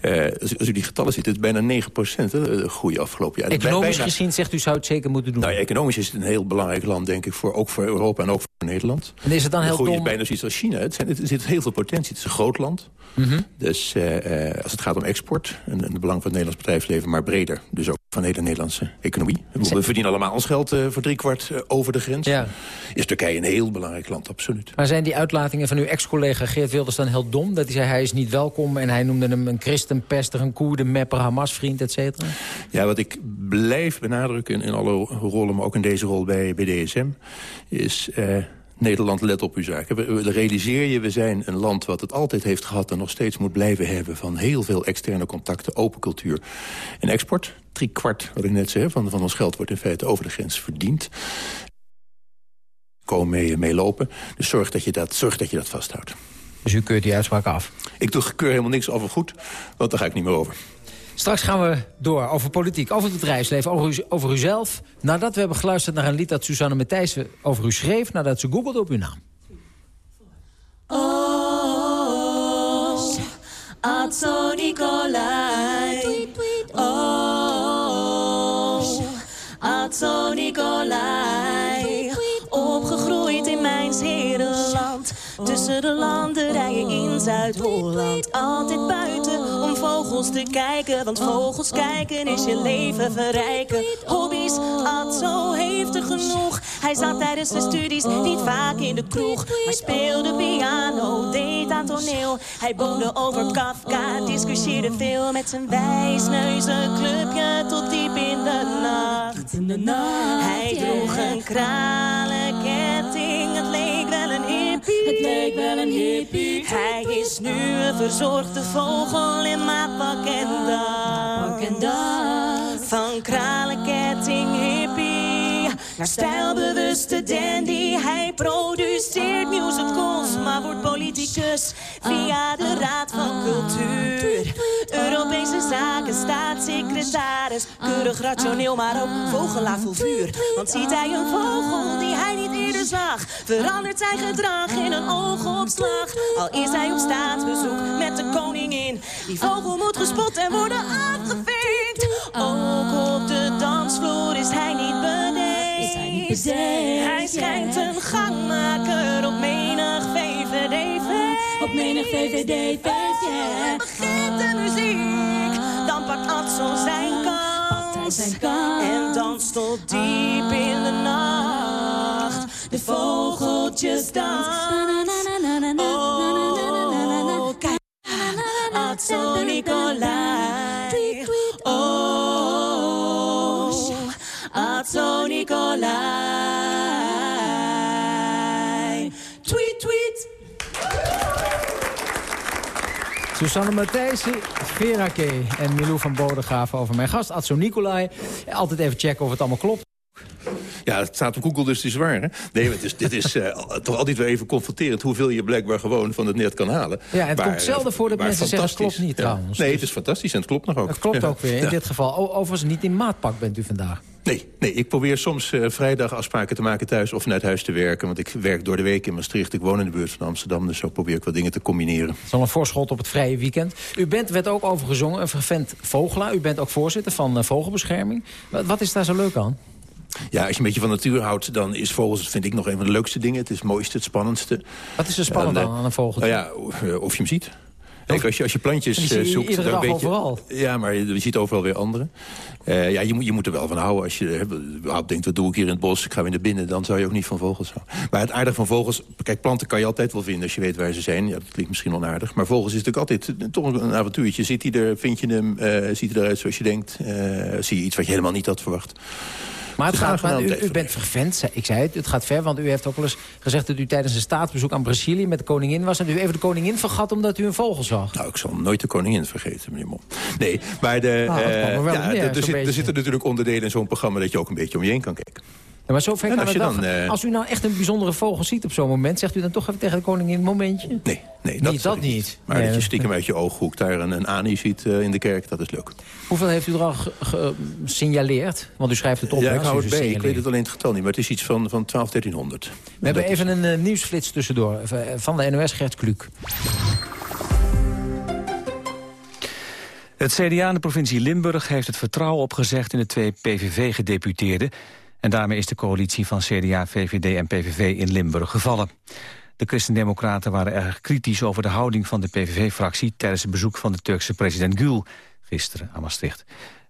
Eh, als, als u die getallen ziet, het is bijna 9 procent groei afgelopen jaar. Economisch Bijna- gezien zegt u zou het zeker moeten doen. nou, ja, economisch is het een heel belangrijk land, denk ik, voor, ook voor Europa en ook voor Nederland. En is het dan De heel groei dom- is bijna zoiets als China. Het, zijn, het er zit heel veel potentie. Het is een groot land. Mhm. Dus eh, eh, als het gaat om export en, en het belang van het Nederlands bedrijfsleven... maar breder, dus ook van de hele Nederlandse economie. We verdienen allemaal ons geld eh, voor driekwart over de grens. Ja. Is Turkije een heel belangrijk land, absoluut. Maar zijn die uitlatingen van uw ex-collega Geert Wilders dan heel dom? Dat hij zei hij is niet welkom en hij noemde hem een christenpester, een koerde, mepper, Hamas-vriend, et cetera? Ja, wat ik blijf benadrukken in, in alle rollen, maar ook in deze rol bij, bij DSM... is Nederland, let op uw zaken. We, we- realiseer je, we zijn een land wat het altijd heeft gehad... en nog steeds moet blijven hebben van heel veel externe contacten, open cultuur en export. Drie kwart, wat ik net zei, van, van ons geld wordt in feite over de grens verdiend. Komen mee, mee lopen. Dus zorg dat, je dat, zorg dat je dat vasthoudt. Dus u keurt die uitspraak af? Ik doe keur helemaal niks over goed, want daar ga ik niet meer over. Straks gaan we door over politiek, over het bedrijfsleven, over, u, over uzelf. Nadat we hebben geluisterd naar een lied dat Suzanne Matthijssen over u schreef... nadat ze googelde op uw naam. Oh, Atso Nicolai. Oh, Atso Tussen de landerijen in Zuid-Holland. Altijd buiten om vogels te kijken. Want vogels kijken is je leven verrijken. Hobby's, Atso heeft er genoeg. Hij zat tijdens de studies niet vaak in de kroeg. Maar speelde piano, deed aan toneel. Hij boomde over Kafka, discussieerde veel met zijn wijsneuzen clubje tot diep in de nacht. Hij droeg een kralenketting, hippie. Het leek wel een hippie. Hij is nu een verzorgde vogel in maatpak en dag. Van kralenketting naar stijlbewuste dandy. Hij produceert musicals, maar wordt politicus via de Raad van Cultuur. Europese zaken, staatssecretaris. Keurig rationeel, maar ook vogelaar vol vuur. Want ziet hij een vogel die hij niet eerder zag, verandert zijn gedrag in een oogopslag. Al is hij op staatsbezoek met de koningin. Die vogel moet gespot en worden afgevinkt. Ook Hij schijnt een gangmaker op menig VVD-feest. Op menig VVD-feest, yeah. Begint de muziek, dan pakt Axel zijn kans. En danst tot diep in de nacht. De vogeltjes dansen. Oh, kijk. Atso Nicolai. Tweet, tweet. Susanne Matthijssen, Vera K. en Milou van Bodegraven over mijn gast, Adso Nicolai. Altijd even checken of het allemaal klopt. Ja, het staat op Google, dus het is waar. Hè? Nee, het is, dit is eh, toch altijd weer even confronterend... hoeveel je blijkbaar gewoon van het net kan halen. Ja, het komt zelden voor dat mensen zeggen, het klopt niet Ja. trouwens. Nee, het is fantastisch en het klopt nog ook. Het klopt ook weer in Ja. dit geval. O, overigens niet in maatpak bent u vandaag. Nee, nee, ik probeer soms eh, vrijdag afspraken te maken thuis of vanuit huis te werken. Want ik werk door de week in Maastricht. Ik woon in de buurt van Amsterdam, dus zo probeer ik wat dingen te combineren. Het is al een voorschot op het vrije weekend. U bent, werd ook overgezongen, een vervent vogelaar. U bent ook voorzitter van eh, Vogelbescherming. Wat, wat is daar zo leuk aan? Ja, als je een beetje van natuur houdt, dan is vogels, vind ik, nog een van de leukste dingen. Het is het mooiste, het spannendste. Wat is er spannend En, dan eh, aan een vogel? Nou ja, of- of je hem ziet. Kijk, als je, als je plantjes je eh, zoekt... dan dag weet je- overal. Ja, maar je, je ziet overal weer andere. Eh, ja, je, moet- je moet er wel van houden. Als je eh, überhaupt denkt, wat doe ik hier in het bos? Ik ga weer naar binnen. Dan zou je ook niet van vogels houden. Maar het aardige van vogels... Kijk, planten kan je altijd wel vinden als je weet waar ze zijn. Ja, dat klinkt misschien onaardig. Maar vogels is natuurlijk altijd eh, toch een avontuurtje. Zit hij er, vind je hem, eh, ziet hij eruit zoals je denkt? Eh, zie je iets wat je helemaal niet had verwacht? Maar, het gaat, maar u, bent vervent, ik zei het, het gaat ver. Want u heeft ook wel eens gezegd dat u tijdens een staatsbezoek aan Brazilië... met de koningin was en u even de koningin vergat omdat u een vogel zag. Nou, ik zal nooit de koningin vergeten, meneer Mom. Nee, maar de, Nou, eh, er ja, neer, er, zit- er zitten natuurlijk onderdelen in zo'n programma... dat je ook een beetje om je heen kan kijken. Ja, maar kan als je dan, eh, Als u nou echt een bijzondere vogel ziet op zo'n moment... zegt u dan toch even tegen de koningin een momentje? Nee, nee Niet, zeg dat niet. Maar Nee, dat je dat- stiekem uit je ooghoek daar een, een Ani ziet eh, in de kerk, dat is leuk. Hoeveel heeft u er al ge- gesignaleerd? Want u schrijft het op. ja, hè, ik hou het bij. Ik weet het alleen het getal niet, maar het is iets van, van 12, 1300. We hebben even een eh, nieuwsflits tussendoor van de NOS Gert Kluk. Het CDA in de provincie Limburg heeft het vertrouwen opgezegd in de twee PVV-gedeputeerden. En daarmee is de coalitie van CDA, VVD en PVV in Limburg gevallen. De Christendemocraten waren erg kritisch over de houding van de PVV-fractie... tijdens het bezoek van de Turkse president Gül gisteren aan Maastricht.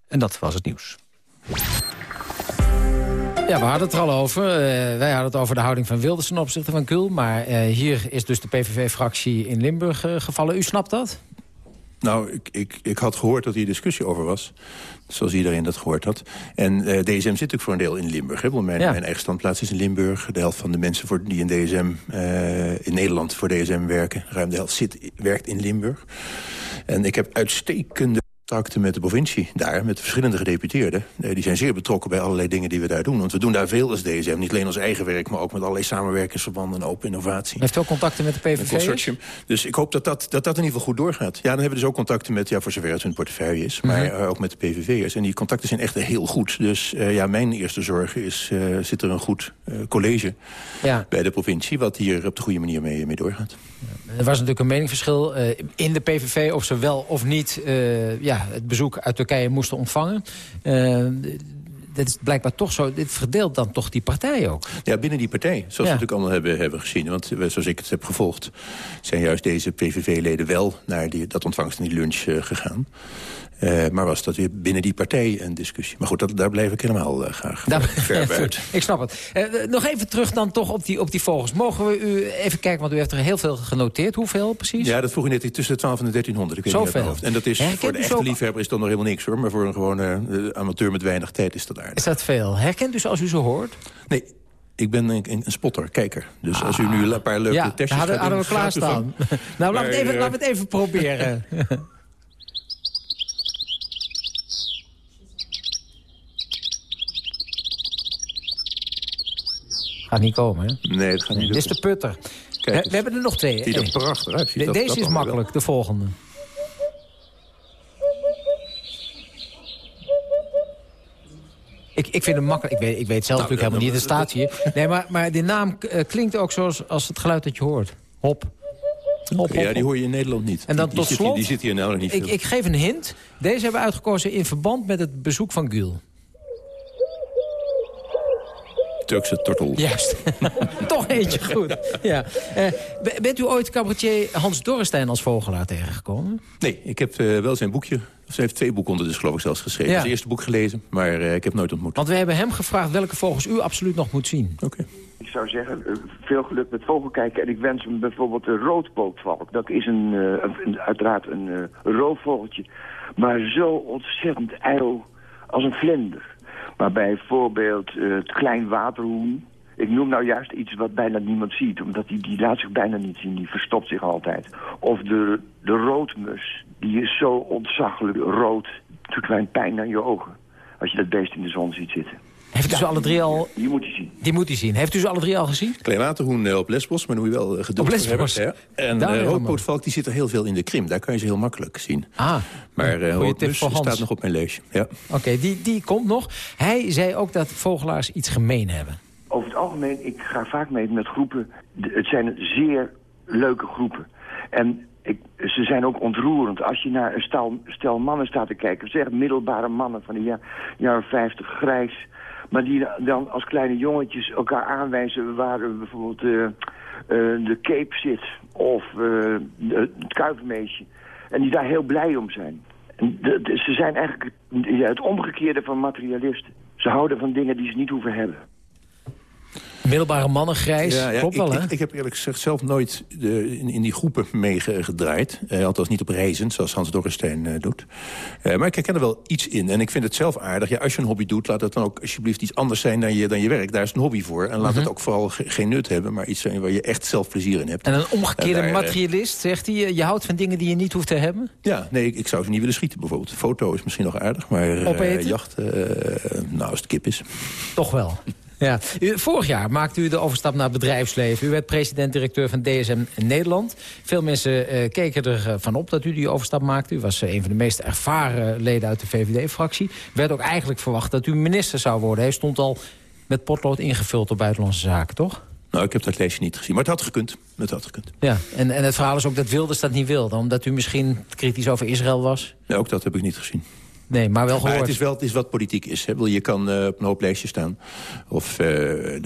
En dat was het nieuws. Ja, we hadden het er al over. Eh, wij hadden het over de houding van Wilders ten opzichte van Kul. Maar eh, hier is dus de PVV-fractie in Limburg eh, gevallen. U snapt dat? Nou, ik, ik, ik had gehoord dat hier discussie over was. Zoals iedereen dat gehoord had. En eh, DSM zit natuurlijk voor een deel in Limburg. Hè? Want mijn, Ja. mijn eigen standplaats is in Limburg. De helft van de mensen voor, die in DSM eh, in Nederland voor DSM werken... ruim de helft zit, werkt in Limburg. En ik heb uitstekende contacten met de provincie daar, met verschillende gedeputeerden. Die zijn zeer betrokken bij allerlei dingen die we daar doen. Want we doen daar veel als DSM. Niet alleen ons eigen werk, maar ook met allerlei samenwerkingsverbanden... en open innovatie. Heeft u ook contacten met de PVV? consortium. Dus ik hoop dat dat, dat dat in ieder geval goed doorgaat. Ja, dan hebben we dus ook contacten met, ja, voor zover het hun portefeuille is... maar Mhm. eh, ook met de PVV'ers. En die contacten zijn echt heel goed. Dus eh, ja, mijn eerste zorg is, eh, zit er een goed college Ja. bij de provincie... wat hier op de goede manier mee, mee doorgaat. Er was natuurlijk een meningsverschil eh, in de PVV of ze wel of niet eh, ja, het bezoek uit Turkije moesten ontvangen. Eh, dat is blijkbaar toch zo. Dit verdeelt dan toch die partij ook. Ja, binnen die partij, zoals we natuurlijk allemaal hebben, hebben gezien. Want zoals ik het heb gevolgd... zijn juist deze PVV-leden wel naar die, dat ontvangst en die lunch gegaan. Eh, maar was dat weer binnen die partij een discussie. Maar goed, dat, daar blijf ik helemaal eh, graag ver buiten. Ik snap het. Eh, nog even terug dan toch op die, op die vogels. Mogen we u even kijken, want u heeft er heel veel genoteerd. Hoeveel precies? Ja, dat vroeg je net tussen de 12 en de 1300. Ik weet niet uit. En dat is Herkent voor de u echte zo- liefhebber is dat nog helemaal niks hoor. Maar voor een gewone amateur met weinig tijd is dat aardig. Is dat veel? Herkent u ze als u ze hoort? Nee, ik ben een, spotter, kijker. Dus als u nu een paar leuke Ah. ja, testjes hadden, gaat hadden doen, we gaat u klaarstaan. nou, laten we, het Maar, even, laten we het even proberen. Gaat niet komen, hè? Nee, dat gaat niet Dit is de putter. Kijk we, hebben er nog twee. Die er prachtig. De- Deze dat is makkelijk, de volgende. Ik, ik vind hem makkelijk. Ik weet, ik weet zelf Nou, natuurlijk helemaal niet. Het staat hier. Nee, maar, maar die naam eh, klinkt ook zoals als het geluid dat je hoort. Hop. Hop, hop, Ja, die hoor je in Nederland niet. En dan Die- die tot zit hier- slot... Die zit hier nou nog niet ik, veel. ik geef een hint. Deze hebben we uitgekozen in verband met het bezoek van Gül. Turkse tortel. Juist. Toch eentje goed. Ja. Eh, bent u ooit cabaretier Hans Dorrestein als vogelaar tegengekomen? Nee, ik heb eh, wel zijn boekje... Ze heeft twee boeken ondertussen geloof ik zelfs geschreven. Ja. Zijn eerste boek gelezen, maar eh, ik heb nooit ontmoet. Want we hebben hem gevraagd welke vogels u absoluut nog moet zien. Oké. Ik zou zeggen, veel geluk met vogelkijken. En ik wens hem bijvoorbeeld een roodpootvalk. Dat is een, eh, een- een- uiteraard een eh, roofvogeltje. Maar zo ontzettend ijl als een vlinder. Maar bijvoorbeeld eh, het klein waterhoen. Ik noem nou juist iets wat bijna niemand ziet. Omdat die, die laat zich bijna niet zien. Die verstopt zich altijd. Of de, de roodmus. Die is zo ontzaglijk rood. Het doet pijn aan je ogen. Als je dat beest in de zon ziet zitten. Heeft u ze alle drie al... Die moet je zien. Die moet u zien. Heeft u ze alle drie al gezien? Klein waterhoen eh, op Lesbos, maar dan moet je wel eh, geduld Op hebben. Lesbos? Ja. En Daar eh, roodpootvalk die zit er heel veel in de Krim. Daar kan je ze heel makkelijk zien. Ah, Maar eh goeie tip roodmus voor Hans. staat nog op mijn lijstje. Ja. Oké, die, die komt nog. Hij zei ook dat vogelaars iets gemeen hebben. Over het algemeen, ik ga vaak mee met groepen. De- Het zijn zeer leuke groepen. En ik, ze zijn ook ontroerend. Als je naar een stel, stel mannen staat te kijken... zeg middelbare mannen van de jaar, jaren 50, grijs... Maar die dan als kleine jongetjes elkaar aanwijzen waar eh, bijvoorbeeld eh, eh, de cape zit of de- het kuipermeisje. En die daar heel blij om zijn. Ze zijn eigenlijk het omgekeerde van materialisten. Ze houden van dingen die ze niet hoeven hebben. Middelbare mannen, grijs. Ja, ja, Klopt ik, wel, hè? Ik, ik heb eerlijk gezegd zelf nooit de, in, in die groepen meegedraaid. Eh, althans niet op reizen, zoals Hans Dorrestein eh, doet. Eh, maar ik herken er wel iets in. En ik vind het zelf aardig. Ja, als je een hobby doet, laat het dan ook alsjeblieft iets anders zijn dan je, dan je werk. Daar is een hobby voor. En laat Mhm. het ook vooral ge- geen nut hebben, maar iets zijn waar je echt zelf plezier in hebt. En een omgekeerde daar, eh, materialist, zegt hij... eh, je houdt van dingen die je niet hoeft te hebben? Ja, nee, ik, ik zou ze niet willen schieten bijvoorbeeld. Foto is misschien nog aardig, maar eh, jacht, eh, nou als het kip is. Toch wel. Ja. U, vorig jaar maakte u de overstap naar het bedrijfsleven. U werd president-directeur van DSM Nederland. Veel mensen eh, keken ervan op dat u die overstap maakte. U was eh, een van de meest ervaren leden uit de VVD-fractie. werd ook eigenlijk verwacht dat u minister zou worden. Hij stond al met potlood ingevuld op buitenlandse zaken, toch? Nou, ik heb dat lijstje niet gezien, maar het had gekund. Het had gekund. Ja, en, en het verhaal is ook dat Wilders dat niet wilde. Omdat u misschien kritisch over Israël was. Ja, ook dat heb ik niet gezien. Nee, maar wel gehoord. Maar het is wel het is wat politiek is. Hè. Je kan eh, op een hoop lijstjes staan. Of, eh,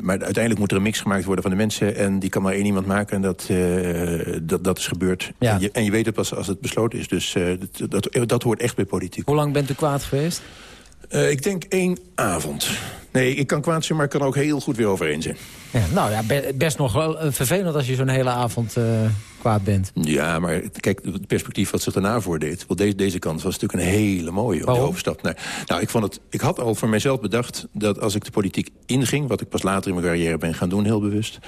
maar uiteindelijk moet er een mix gemaakt worden van de mensen. En die kan maar één iemand maken. En dat, eh, dat, dat is gebeurd. Ja. En, je, en je weet het pas als het besloten is. Dus dat, dat, dat hoort echt bij politiek. Hoe lang bent u kwaad geweest? Eh, ik denk één avond. Nee, ik kan kwaad zijn, maar ik kan ook heel goed weer overeen zijn. Ja, nou ja, be- best nog wel eh, vervelend als je zo'n hele avond eh, kwaad bent. Ja, maar kijk, het perspectief wat zich daarna voordeed... Wel, deze, deze kant was natuurlijk een hele mooie op de Waarom? overstap. Nou, nou, ik, vond het, ik had al voor mijzelf bedacht dat als ik de politiek inging... wat ik pas later in mijn carrière ben gaan doen, heel bewust...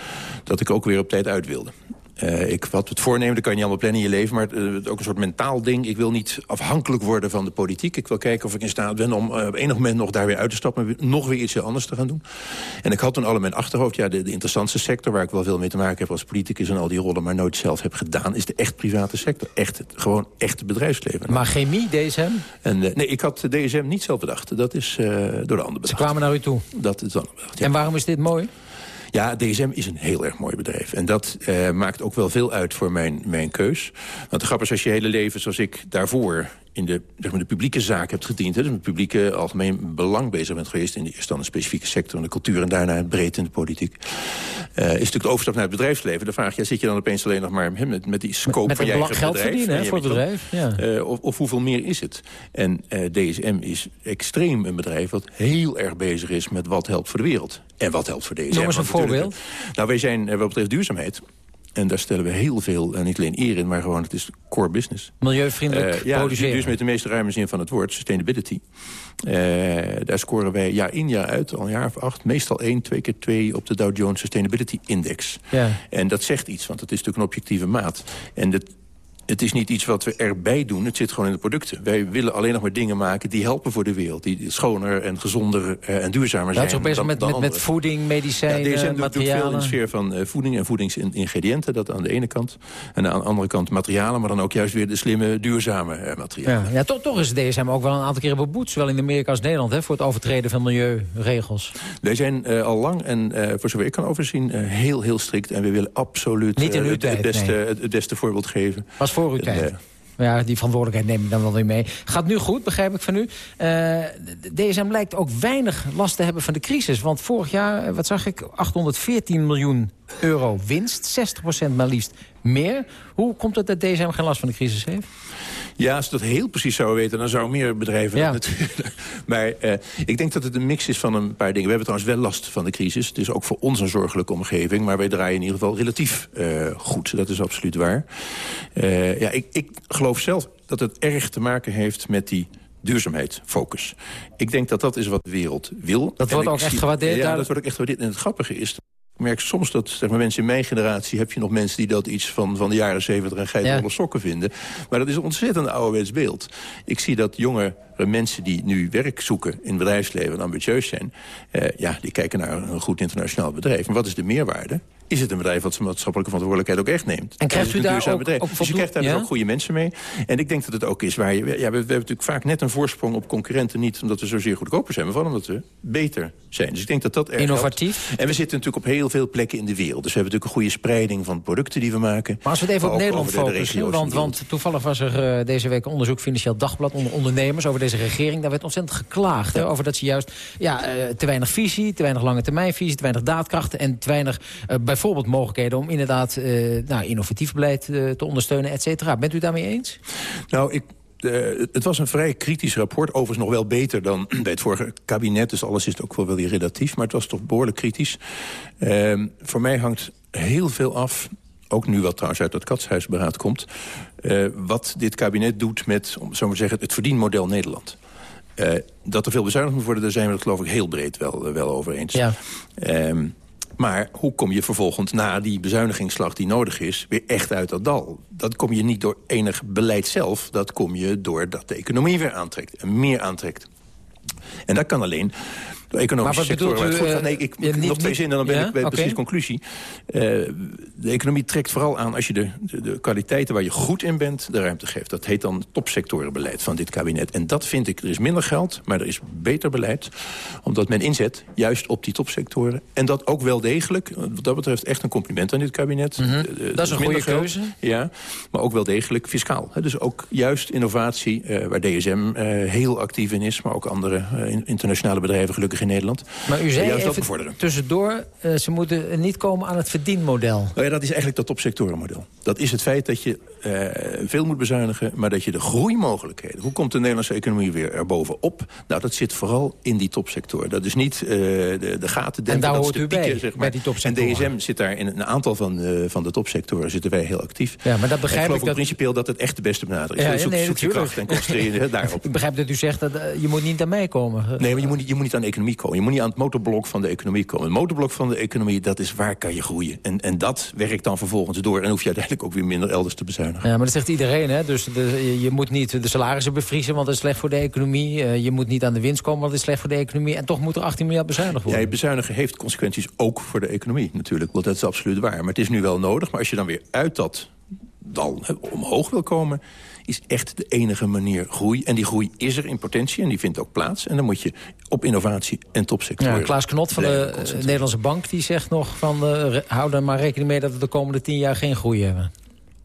dat ik ook weer op tijd uit wilde. Eh, ik had het voornemen, dat kan je niet allemaal plannen in je leven... maar eh, ook een soort mentaal ding. Ik wil niet afhankelijk worden van de politiek. Ik wil kijken of ik in staat ben om eh, op enig moment nog daar weer uit te stappen... maar nog weer iets heel anders te gaan doen. En ik had toen al in mijn achterhoofd... ja, de, de interessantste sector waar ik wel veel mee te maken heb als politicus... en al die rollen, maar nooit zelf heb gedaan... is de echt private sector. Echt, gewoon echt het bedrijfsleven. Maar chemie, DSM? En, nee, ik had de DSM niet zelf bedacht. Dat is door de ander bedacht. Ze kwamen naar u toe. Dat is dan bedacht, ja. En waarom is dit mooi? Ja, DSM is een heel erg mooi bedrijf. En dat eh, maakt ook wel veel uit voor mijn, mijn keus. Want de is, als je hele leven zoals ik daarvoor... in de, zeg maar, de publieke zaak hebt gediend... Hè, dus met publieke algemeen belang bezig bent geweest... in de eerste dan een specifieke sector, in de cultuur... en daarna het breed in de politiek... eh, is natuurlijk de overstap naar het bedrijfsleven. Dan vraag je, zit je dan opeens alleen nog maar met, met die scope Met van je het eigen geld bedrijf? verdienen voor het bedrijf. Ja. eh, of, of hoeveel meer is het? En eh, DSM is extreem een bedrijf wat heel erg bezig is... met wat helpt voor de wereld. En wat helpt voor DSM. Noem eens een voorbeeld. Nou, wij zijn wat betreft duurzaamheid... en daar stellen we heel veel, en niet alleen eer in... maar gewoon het is core business. Milieuvriendelijk Eh, ja, produceren. dus met de meest ruime zin van het woord, sustainability. Eh, daar scoren wij jaar in jaar uit, al een jaar of acht... meestal één, twee keer twee op de Dow Jones Sustainability Index. Ja. En dat zegt iets, want het is natuurlijk een objectieve maat. En dat, het is niet iets wat we erbij doen, het zit gewoon in de producten. Wij willen alleen nog maar dingen maken die helpen voor de wereld. Die schoner en gezonder eh, en duurzamer Dat zijn is ook bezig met, met, voeding, medicijnen, Ja, DSM doet, doet veel in materialen. de sfeer van eh, voeding en voedingsingrediënten. Dat aan de ene kant. En aan de andere kant materialen, maar dan ook juist weer de slimme, duurzame eh, materialen. Ja, ja toch, toch is DSM ook wel een aantal keren beboet. Zowel in Amerika als Nederland hè, voor het overtreden van milieuregels. Wij zijn eh, al lang en voor zover ik kan overzien heel, heel strikt. En we willen absoluut Niet in uw het, tijd, beste, nee. het, het beste voorbeeld geven. Was voor uw tijd. Ja, die verantwoordelijkheid neem ik dan wel weer mee. Gaat nu goed, begrijp ik van u. Eh, de DSM lijkt ook weinig last te hebben van de crisis. Want vorig jaar, eh, wat zag ik, 814 miljoen euro winst. 60% maar liefst meer. Hoe komt het dat DSM geen last van de crisis heeft? Ja, als we dat heel precies zouden weten, dan zouden meer bedrijven Ja. natuurlijk. Maar eh, ik denk dat het een mix is van een paar dingen. We hebben trouwens wel last van de crisis. Het is ook voor ons een zorgelijke omgeving. Maar wij draaien in ieder geval relatief eh, goed. Dat is absoluut waar. Eh, ja, ik, ik geloof zelf dat het erg te maken heeft met die duurzaamheid, focus. Ik denk dat dat is wat de wereld wil. Dat En wordt ook echt gewaardeerd, Ja, dat wordt ook echt gewaardeerd. En het grappige is... Ik merk soms dat zeg maar, mensen in mijn generatie... heb je nog mensen die dat iets van, van de jaren zeventig... en geitenwolle Ja. sokken vinden. Maar dat is een ontzettend ouderwets beeld. Ik zie dat jonge mensen die nu werk zoeken in het bedrijfsleven... en ambitieus zijn, eh, ja, die kijken naar een goed internationaal bedrijf. Maar wat is de meerwaarde? Is het een bedrijf wat zijn maatschappelijke verantwoordelijkheid ook echt neemt? En krijgt u een daar ook- bedrijf. ook Dus je krijgt daar dus ja? ook goede mensen mee. En ik denk dat het ook is waar je... Ja, we, we hebben natuurlijk vaak net een voorsprong op concurrenten... niet omdat we zozeer goedkoper zijn, maar vooral omdat we beter zijn. Dus ik denk dat dat erg Innovatief. helpt. En we zitten natuurlijk op heel veel plekken in de wereld. Dus we hebben natuurlijk een goede spreiding van producten die we maken. Maar als we het even op Nederland focussen... want, want toevallig was er eh, deze week een onderzoek Financieel Dagblad onder ondernemers... over deze regering. Daar werd ontzettend geklaagd hè, over dat ze juist ja, eh, te weinig visie... te weinig lange termijnvisie, te weinig daadkrachten... en te weinig eh, bijvoorbeeld mogelijkheden om inderdaad eh, nou, innovatief beleid te ondersteunen, et cetera. Bent u daarmee eens? Nou, ik, het was een vrij kritisch rapport. Overigens nog wel beter dan bij het vorige kabinet. Dus alles is ook wel weer relatief. Maar het was toch behoorlijk kritisch. Ehm, voor mij hangt heel veel af ook nu wat trouwens uit dat katshuisberaad komt... eh, wat dit kabinet doet met, om zo maar zeggen, het verdienmodel Nederland. Eh, dat er veel bezuinigd moet worden, daar zijn we het geloof ik heel breed wel, wel over eens. Ja. Ehm, maar hoe kom je vervolgens na die bezuinigingsslag die nodig is... weer echt uit dat dal? Dat kom je niet door enig beleid zelf. Dat kom je doordat de economie weer aantrekt en meer aantrekt. En dat kan alleen de economische Maar wat sector. bedoelt u, goed eh, nee, ik, ja, niet- nog twee zinnen, dan ben ja? ik bij precies conclusie. Eh, de economie trekt vooral aan als je de, de, de kwaliteiten waar je goed in bent... de ruimte geeft. Dat heet dan topsectorenbeleid van dit kabinet. En dat vind ik, er is minder geld, maar er is beter beleid. Omdat men inzet juist op die topsectoren. En dat ook wel degelijk, wat dat betreft echt een compliment aan dit kabinet. Eh, eh, Mhm. Dat is een goede geld. keuze. Ja, maar ook wel degelijk fiscaal. Hè. Dus ook juist innovatie, waar DSM heel actief in is... maar ook andere in- internationale bedrijven, gelukkig in Nederland. Maar u zei juist even tussendoor, eh, ze moeten niet komen aan het verdienmodel. Nou ja, dat is eigenlijk dat topsectorenmodel. Dat is het feit dat je eh, veel moet bezuinigen... maar dat je de groeimogelijkheden... hoe komt de Nederlandse economie weer erbovenop? Nou, dat zit vooral in die topsector. Dat is niet eh, de, de gaten En daar dat is hoort de u bij, pieken, zeg maar. bij die topsectoren. En DSM zit daar in een aantal van, eh, van de topsectoren zitten wij heel actief. Ja, maar dat begrijp ik geloof ik ook dat- principieel dat het echt de beste benadering is. Ja, Dus zoek, nee, zoek je kracht en concentreer je daarop. Ik begrijp dat u zegt dat je moet niet aan mij komen. Nee, maar je moet, niet, je moet niet aan de economie komen. Je moet niet aan het motorblok van de economie komen. Het motorblok van de economie, dat is waar kan je groeien. En, en dat werkt dan vervolgens door. En hoef je uiteindelijk ook weer minder elders te bezuinigen. Ja, maar dat zegt iedereen. Hè? Dus de, je, moet niet de salarissen bevriezen, want dat is slecht voor de economie. Eh, je moet niet aan de winst komen, want dat is slecht voor de economie. En toch moet er 18 miljard bezuinigd worden. Ja, bezuinigen heeft consequenties ook voor de economie natuurlijk. Want dat is absoluut waar. Maar het is nu wel nodig. Maar als je dan weer uit dat dal hè, omhoog wil komen... is echt de enige manier groei. En die groei is er in potentie en die vindt ook plaats. En dan moet je op innovatie en topsectoren... Ja, Klaas Knot van de eh. Nederlandse Bank die zegt nog van... eh, hou er maar rekening mee dat we de komende 10 jaar geen groei hebben.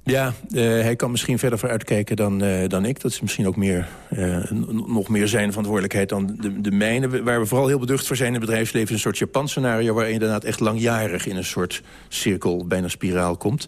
Ja, eh, hij kan misschien verder vooruitkijken dan, eh, dan ik. Dat is misschien ook meer, eh, nog meer zijn verantwoordelijkheid dan de, de mijne. Waar we vooral heel beducht voor zijn in het bedrijfsleven... is een soort Japan-scenario waar je inderdaad echt langjarig... in een soort cirkel, bijna spiraal komt.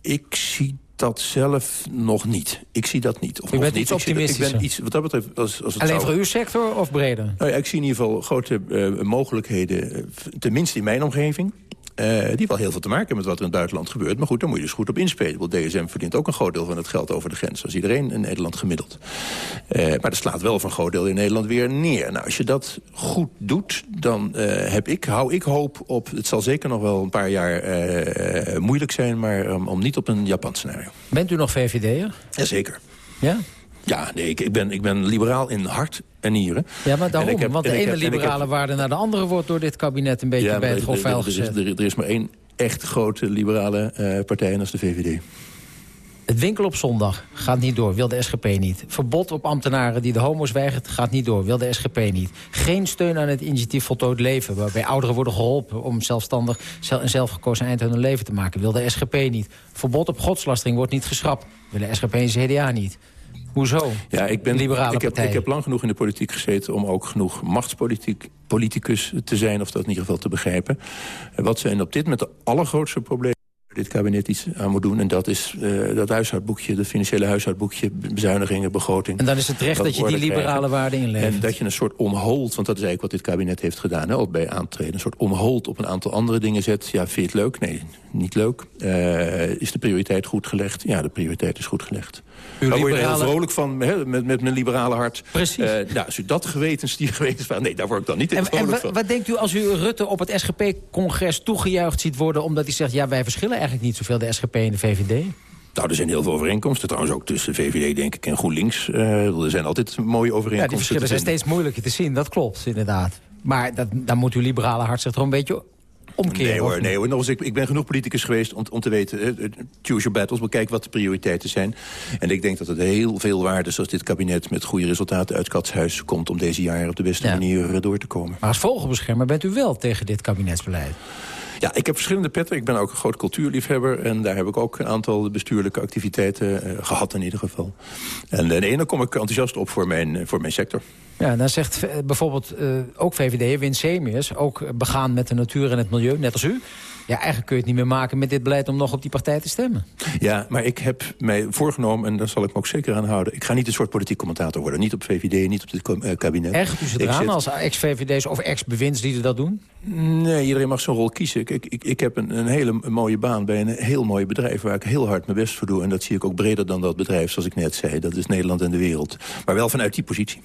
Ik zie dat zelf nog niet. Ik zie dat niet. Of nog bent niet. iets Ik Ik ben iets, wat dat betreft... Als, als het Alleen zou- voor uw sector of breder? nou ja, ik zie in ieder geval grote mogelijkheden, tenminste in mijn omgeving... eh, die wel heel veel te maken hebben met wat er in het buitenland gebeurt. Maar goed, daar moet je dus goed op inspelen. Want DSM verdient ook een groot deel van het geld over de grens. Als iedereen in Nederland gemiddeld. Eh, maar dat slaat wel voor een groot deel in Nederland weer neer. Nou, als je dat goed doet, dan eh, heb ik, hou ik hoop op... het zal zeker nog wel een paar jaar moeilijk zijn... maar um, om niet op een Japan scenario. Bent u nog VVD'er? Jazeker. Ja? Ja, nee, ik, ik, ben, ik ben liberaal in hart en nieren. Ja, maar daarom. heb- want de ene heb- heb- liberale waarde naar de andere wordt door dit kabinet een beetje Ja, bij het gezet. er, er is maar één echt grote liberale eh, partij en dat is de VVD. Het winkel op zondag gaat niet door, wil de SGP niet. Verbod op ambtenaren die de homo's weigert, gaat niet door, wil de SGP niet. Geen steun aan het initiatief Voltooid Leven... waarbij ouderen worden geholpen om zelfstandig zel- een zelfgekozen eind aan hun leven te maken... wil de SGP niet. Verbod op godslastering wordt niet geschrapt, wil de SGP en CDA niet. Hoezo? Ja, ik, ben, Liberale ik, heb, partij. ik heb lang genoeg in de politiek gezeten... om ook genoeg machtspolitiek politicus te zijn, of dat in ieder geval te begrijpen. En wat zijn op dit moment de allergrootste problemen... waar dit kabinet iets aan moet doen. En dat is eh, dat huishoudboekje, dat financiële huishoudboekje... bezuinigingen, begroting. En dan is het terecht dat je die krijgen. liberale waarden inlevert. En dat je een soort onhold, want dat is eigenlijk wat dit kabinet heeft gedaan... Hè, al bij aantreden, een soort onhold op een aantal andere dingen zet. Ja, vind je het leuk? Nee, niet leuk. Eh, is de prioriteit goed gelegd? Ja, de prioriteit is goed gelegd. Uw Daar word je heel vrolijk van, met, met mijn liberale hart. Precies. Eh, nou, als u dat gewetensdier geweten van... Nee, daar word ik dan niet En, en vrolijk wat, van. wat denkt u als u Rutte op het SGP-congres toegejuicht ziet worden... omdat hij zegt, ja, wij verschillen eigenlijk niet zoveel, de SGP en de VVD? Nou, er zijn heel veel overeenkomsten. Trouwens ook tussen VVD, denk ik, en GroenLinks. Eh, er zijn altijd mooie Ja, overeenkomsten. die verschillen zijn steeds moeilijker te zien, dat klopt, inderdaad. Maar dat, dan moet uw liberale hart zich toch een beetje omkeren. Nee hoor, nee hoor. Nog eens, ik, ik ben genoeg politicus geweest om, om te weten... eh, choose your battles, bekijk wat de prioriteiten zijn. En ik denk dat het heel veel waard is zoals dit kabinet... met goede resultaten uit Katshuis komt... om deze jaren op de beste Ja. manier door te komen. Maar als vogelbeschermer bent u wel tegen dit kabinetsbeleid. Ja, ik heb verschillende petten. Ik ben ook een groot cultuurliefhebber. En daar heb ik ook een aantal bestuurlijke activiteiten uh, gehad in ieder geval. En de ene kom ik enthousiast op voor mijn, voor mijn sector. Ja, dan zegt bijvoorbeeld ook VVD, Win Semiers... ook begaan met de natuur en het milieu, net als u... Ja, eigenlijk kun je het niet meer maken met dit beleid om nog op die partij te stemmen. Ja, maar ik heb mij voorgenomen, en daar zal ik me ook zeker aan houden... ik ga niet een soort politiek commentator worden. Niet op VVD, niet op het uh, kabinet. Ergert u zich eraan zit... als ex-VVD's of ex-bewindslieden dat doen? Nee, iedereen mag zijn rol kiezen. Ik, ik, ik heb een, een hele mooie baan bij een heel mooi bedrijf... waar ik heel hard mijn best voor doe. En dat zie ik ook breder dan dat bedrijf, zoals ik net zei. Dat is Nederland en de wereld. Maar wel vanuit die positie.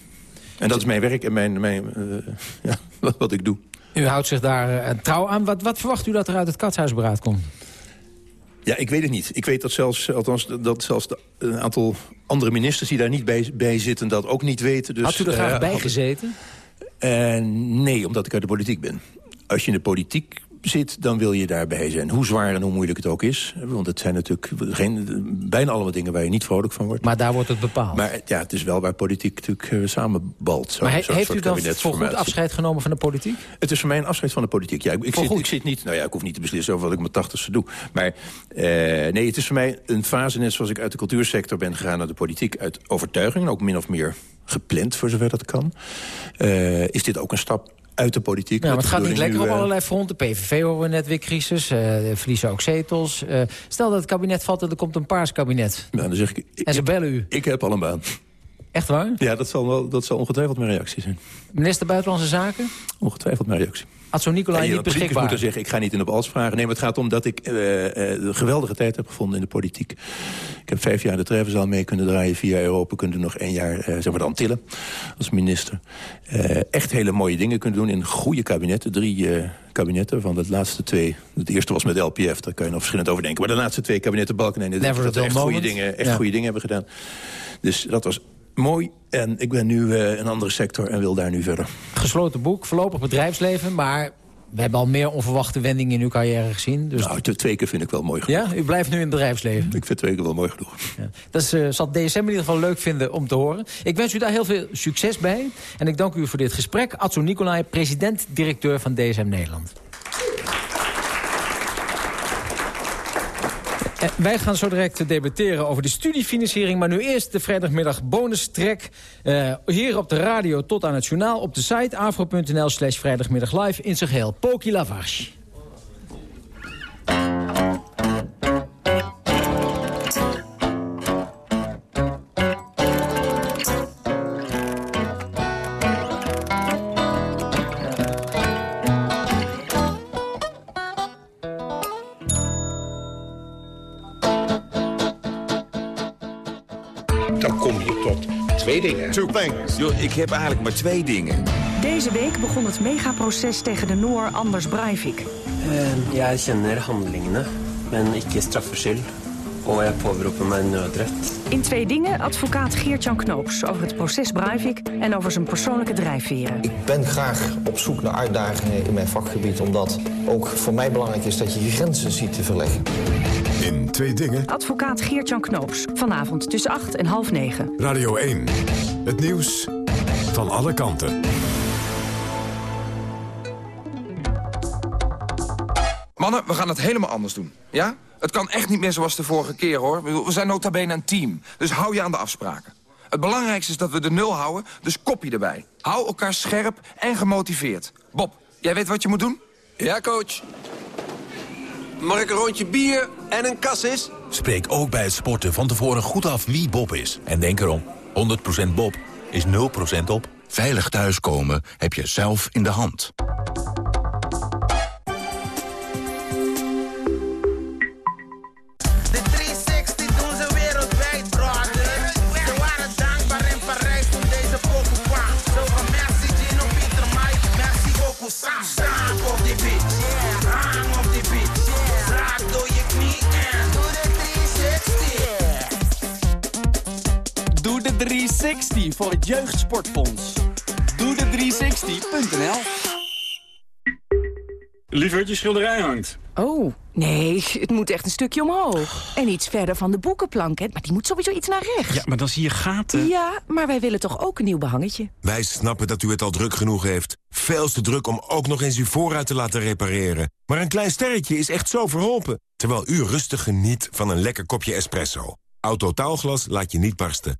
En dat is mijn werk en mijn, mijn, uh, ja, wat, wat ik doe. U houdt zich daar uh, trouw aan. Wat, wat verwacht u dat er uit het katshuisberaad komt? Ja, ik weet het niet. Ik weet dat zelfs, althans, dat zelfs de, een aantal andere ministers die daar niet bij, bij zitten... dat ook niet weten. Dus, Had u er graag uh, bij gezeten? Uh, nee, omdat ik uit de politiek ben. Als je in de politiek zit, dan wil je daarbij zijn. Hoe zwaar en hoe moeilijk het ook is. Want het zijn natuurlijk geen, bijna allemaal dingen waar je niet vrolijk van wordt. Maar daar wordt het bepaald. Maar ja, het is wel waar politiek natuurlijk uh, samenbalt. Zo, maar he, heeft u dan voor goed afscheid genomen van de politiek? Het is voor mij een afscheid van de politiek. Ja, ik, ik, zit, ik zit, niet, nou ja, ik hoef niet te beslissen over wat ik mijn tachtigste doe. Maar uh, nee, het is voor mij een fase, net zoals ik uit de cultuursector ben gegaan naar de politiek, uit overtuiging, ook min of meer gepland voor zover dat kan. Uh, is dit ook een stap uit de politiek. Ja, het gaat niet lekker nu, op allerlei fronten. PVV horen we net weer crisis, uh, verliezen ook zetels. Uh, stel dat het kabinet valt en er komt een paars kabinet. Ja, dan zeg ik, ik en ze bellen u. Ik heb al een baan. Echt waar? Ja, dat zal, wel, dat zal ongetwijfeld mijn reactie zijn. Minister Buitenlandse Zaken? Ongetwijfeld mijn reactie. Atso Nicolai niet beschikbaar. moeten zeggen, ik ga niet in op alles vragen. Nee, maar het gaat om dat ik uh, uh, een geweldige tijd heb gevonden in de politiek. Ik heb vijf jaar de treffenzaal mee kunnen draaien. Jaar Europa kunnen nog één jaar, uh, zeg maar de Antillen, als minister. echt hele mooie dingen kunnen doen in goede kabinetten. Drie kabinetten van de laatste twee. Het eerste was met LPF, daar kan je nog verschillend over denken. Maar de laatste twee kabinetten Balkenende, dat echt goede dingen, echt ja. goede dingen hebben gedaan. Dus dat was mooi. En ik ben nu uh, een andere sector en wil daar nu verder. Gesloten boek, voorlopig bedrijfsleven, maar... We hebben al meer onverwachte wendingen in uw carrière gezien. Dus... Nou, twee keer vind ik wel mooi genoeg. Ja, u blijft nu in het bedrijfsleven? Ik vind twee keer wel mooi genoeg. Ja. Dat uh, zal DSM in ieder geval leuk vinden om te horen. Ik wens u daar heel veel succes bij. En ik dank u voor dit gesprek. Atso Nicolai, president-directeur van DSM Nederland. Wij gaan zo direct debatteren over de studiefinanciering. Maar nu eerst de vrijdagmiddag bonus track. Uh, hier op de radio tot aan het journaal. Op de site afro.nl slash vrijdagmiddag live in zijn geheel. Poki Lavage. Yo, ik heb eigenlijk maar twee dingen. Deze week begon het megaproces tegen de Noor Anders Breivik. Uh, jeg kjenner handlingene, men ikke straffskyld. Og jeg påberoper meg nødrett. In twee dingen advocaat Geert-Jan Knoops over het proces Breivik en over zijn persoonlijke drijfveren. Ik ben graag op zoek naar uitdagingen in mijn vakgebied, omdat ook voor mij belangrijk is dat je je grenzen ziet te verleggen. In twee dingen. Advocaat Geert-Jan Knoops. Vanavond tussen 8 en half 9. Radio 1. Het nieuws van alle kanten. Mannen, we gaan het helemaal anders doen. Ja? Het kan echt niet meer zoals de vorige keer, hoor. We zijn nota bene een team. Dus hou je aan de afspraken. Het belangrijkste is dat we de nul houden, dus kopie erbij. Hou elkaar scherp en gemotiveerd. Bob, jij weet wat je moet doen? Ja, coach. Mag ik een rondje bier en een kassis? Spreek ook bij het sporten van tevoren goed af wie Bob is. En denk erom, 100% Bob is 0% op. Veilig thuiskomen heb je zelf in de hand. 360 voor het Jeugdsportfonds. Doe de 360.nl Liever je schilderij hangt. Oh, nee, het moet echt een stukje omhoog. En iets verder van de boekenplank, hè? Maar die moet sowieso iets naar rechts. Ja, maar dan zie je gaten. Ja, maar wij willen toch ook een nieuw behangetje? Wij snappen dat u het al druk genoeg heeft. Veel te druk om ook nog eens uw voorruit te laten repareren. Maar een klein sterretje is echt zo verholpen. Terwijl u rustig geniet van een lekker kopje espresso. Auto taalglas laat je niet barsten.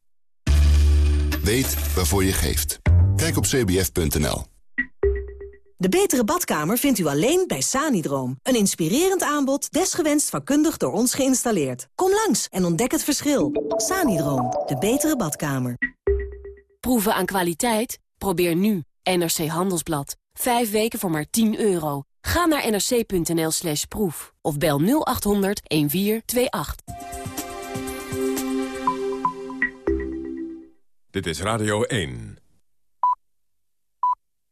Weet waarvoor je geeft. Kijk op cbf.nl. De betere badkamer vindt u alleen bij Sanidroom. Een inspirerend aanbod, desgewenst vakkundig door ons geïnstalleerd. Kom langs en ontdek het verschil. Sanidroom, de betere badkamer. Proeven aan kwaliteit? Probeer nu NRC Handelsblad. Vijf weken voor maar 10 euro. Ga naar nrc.nl slash proef of bel 0800 1428. Dit is Radio 1.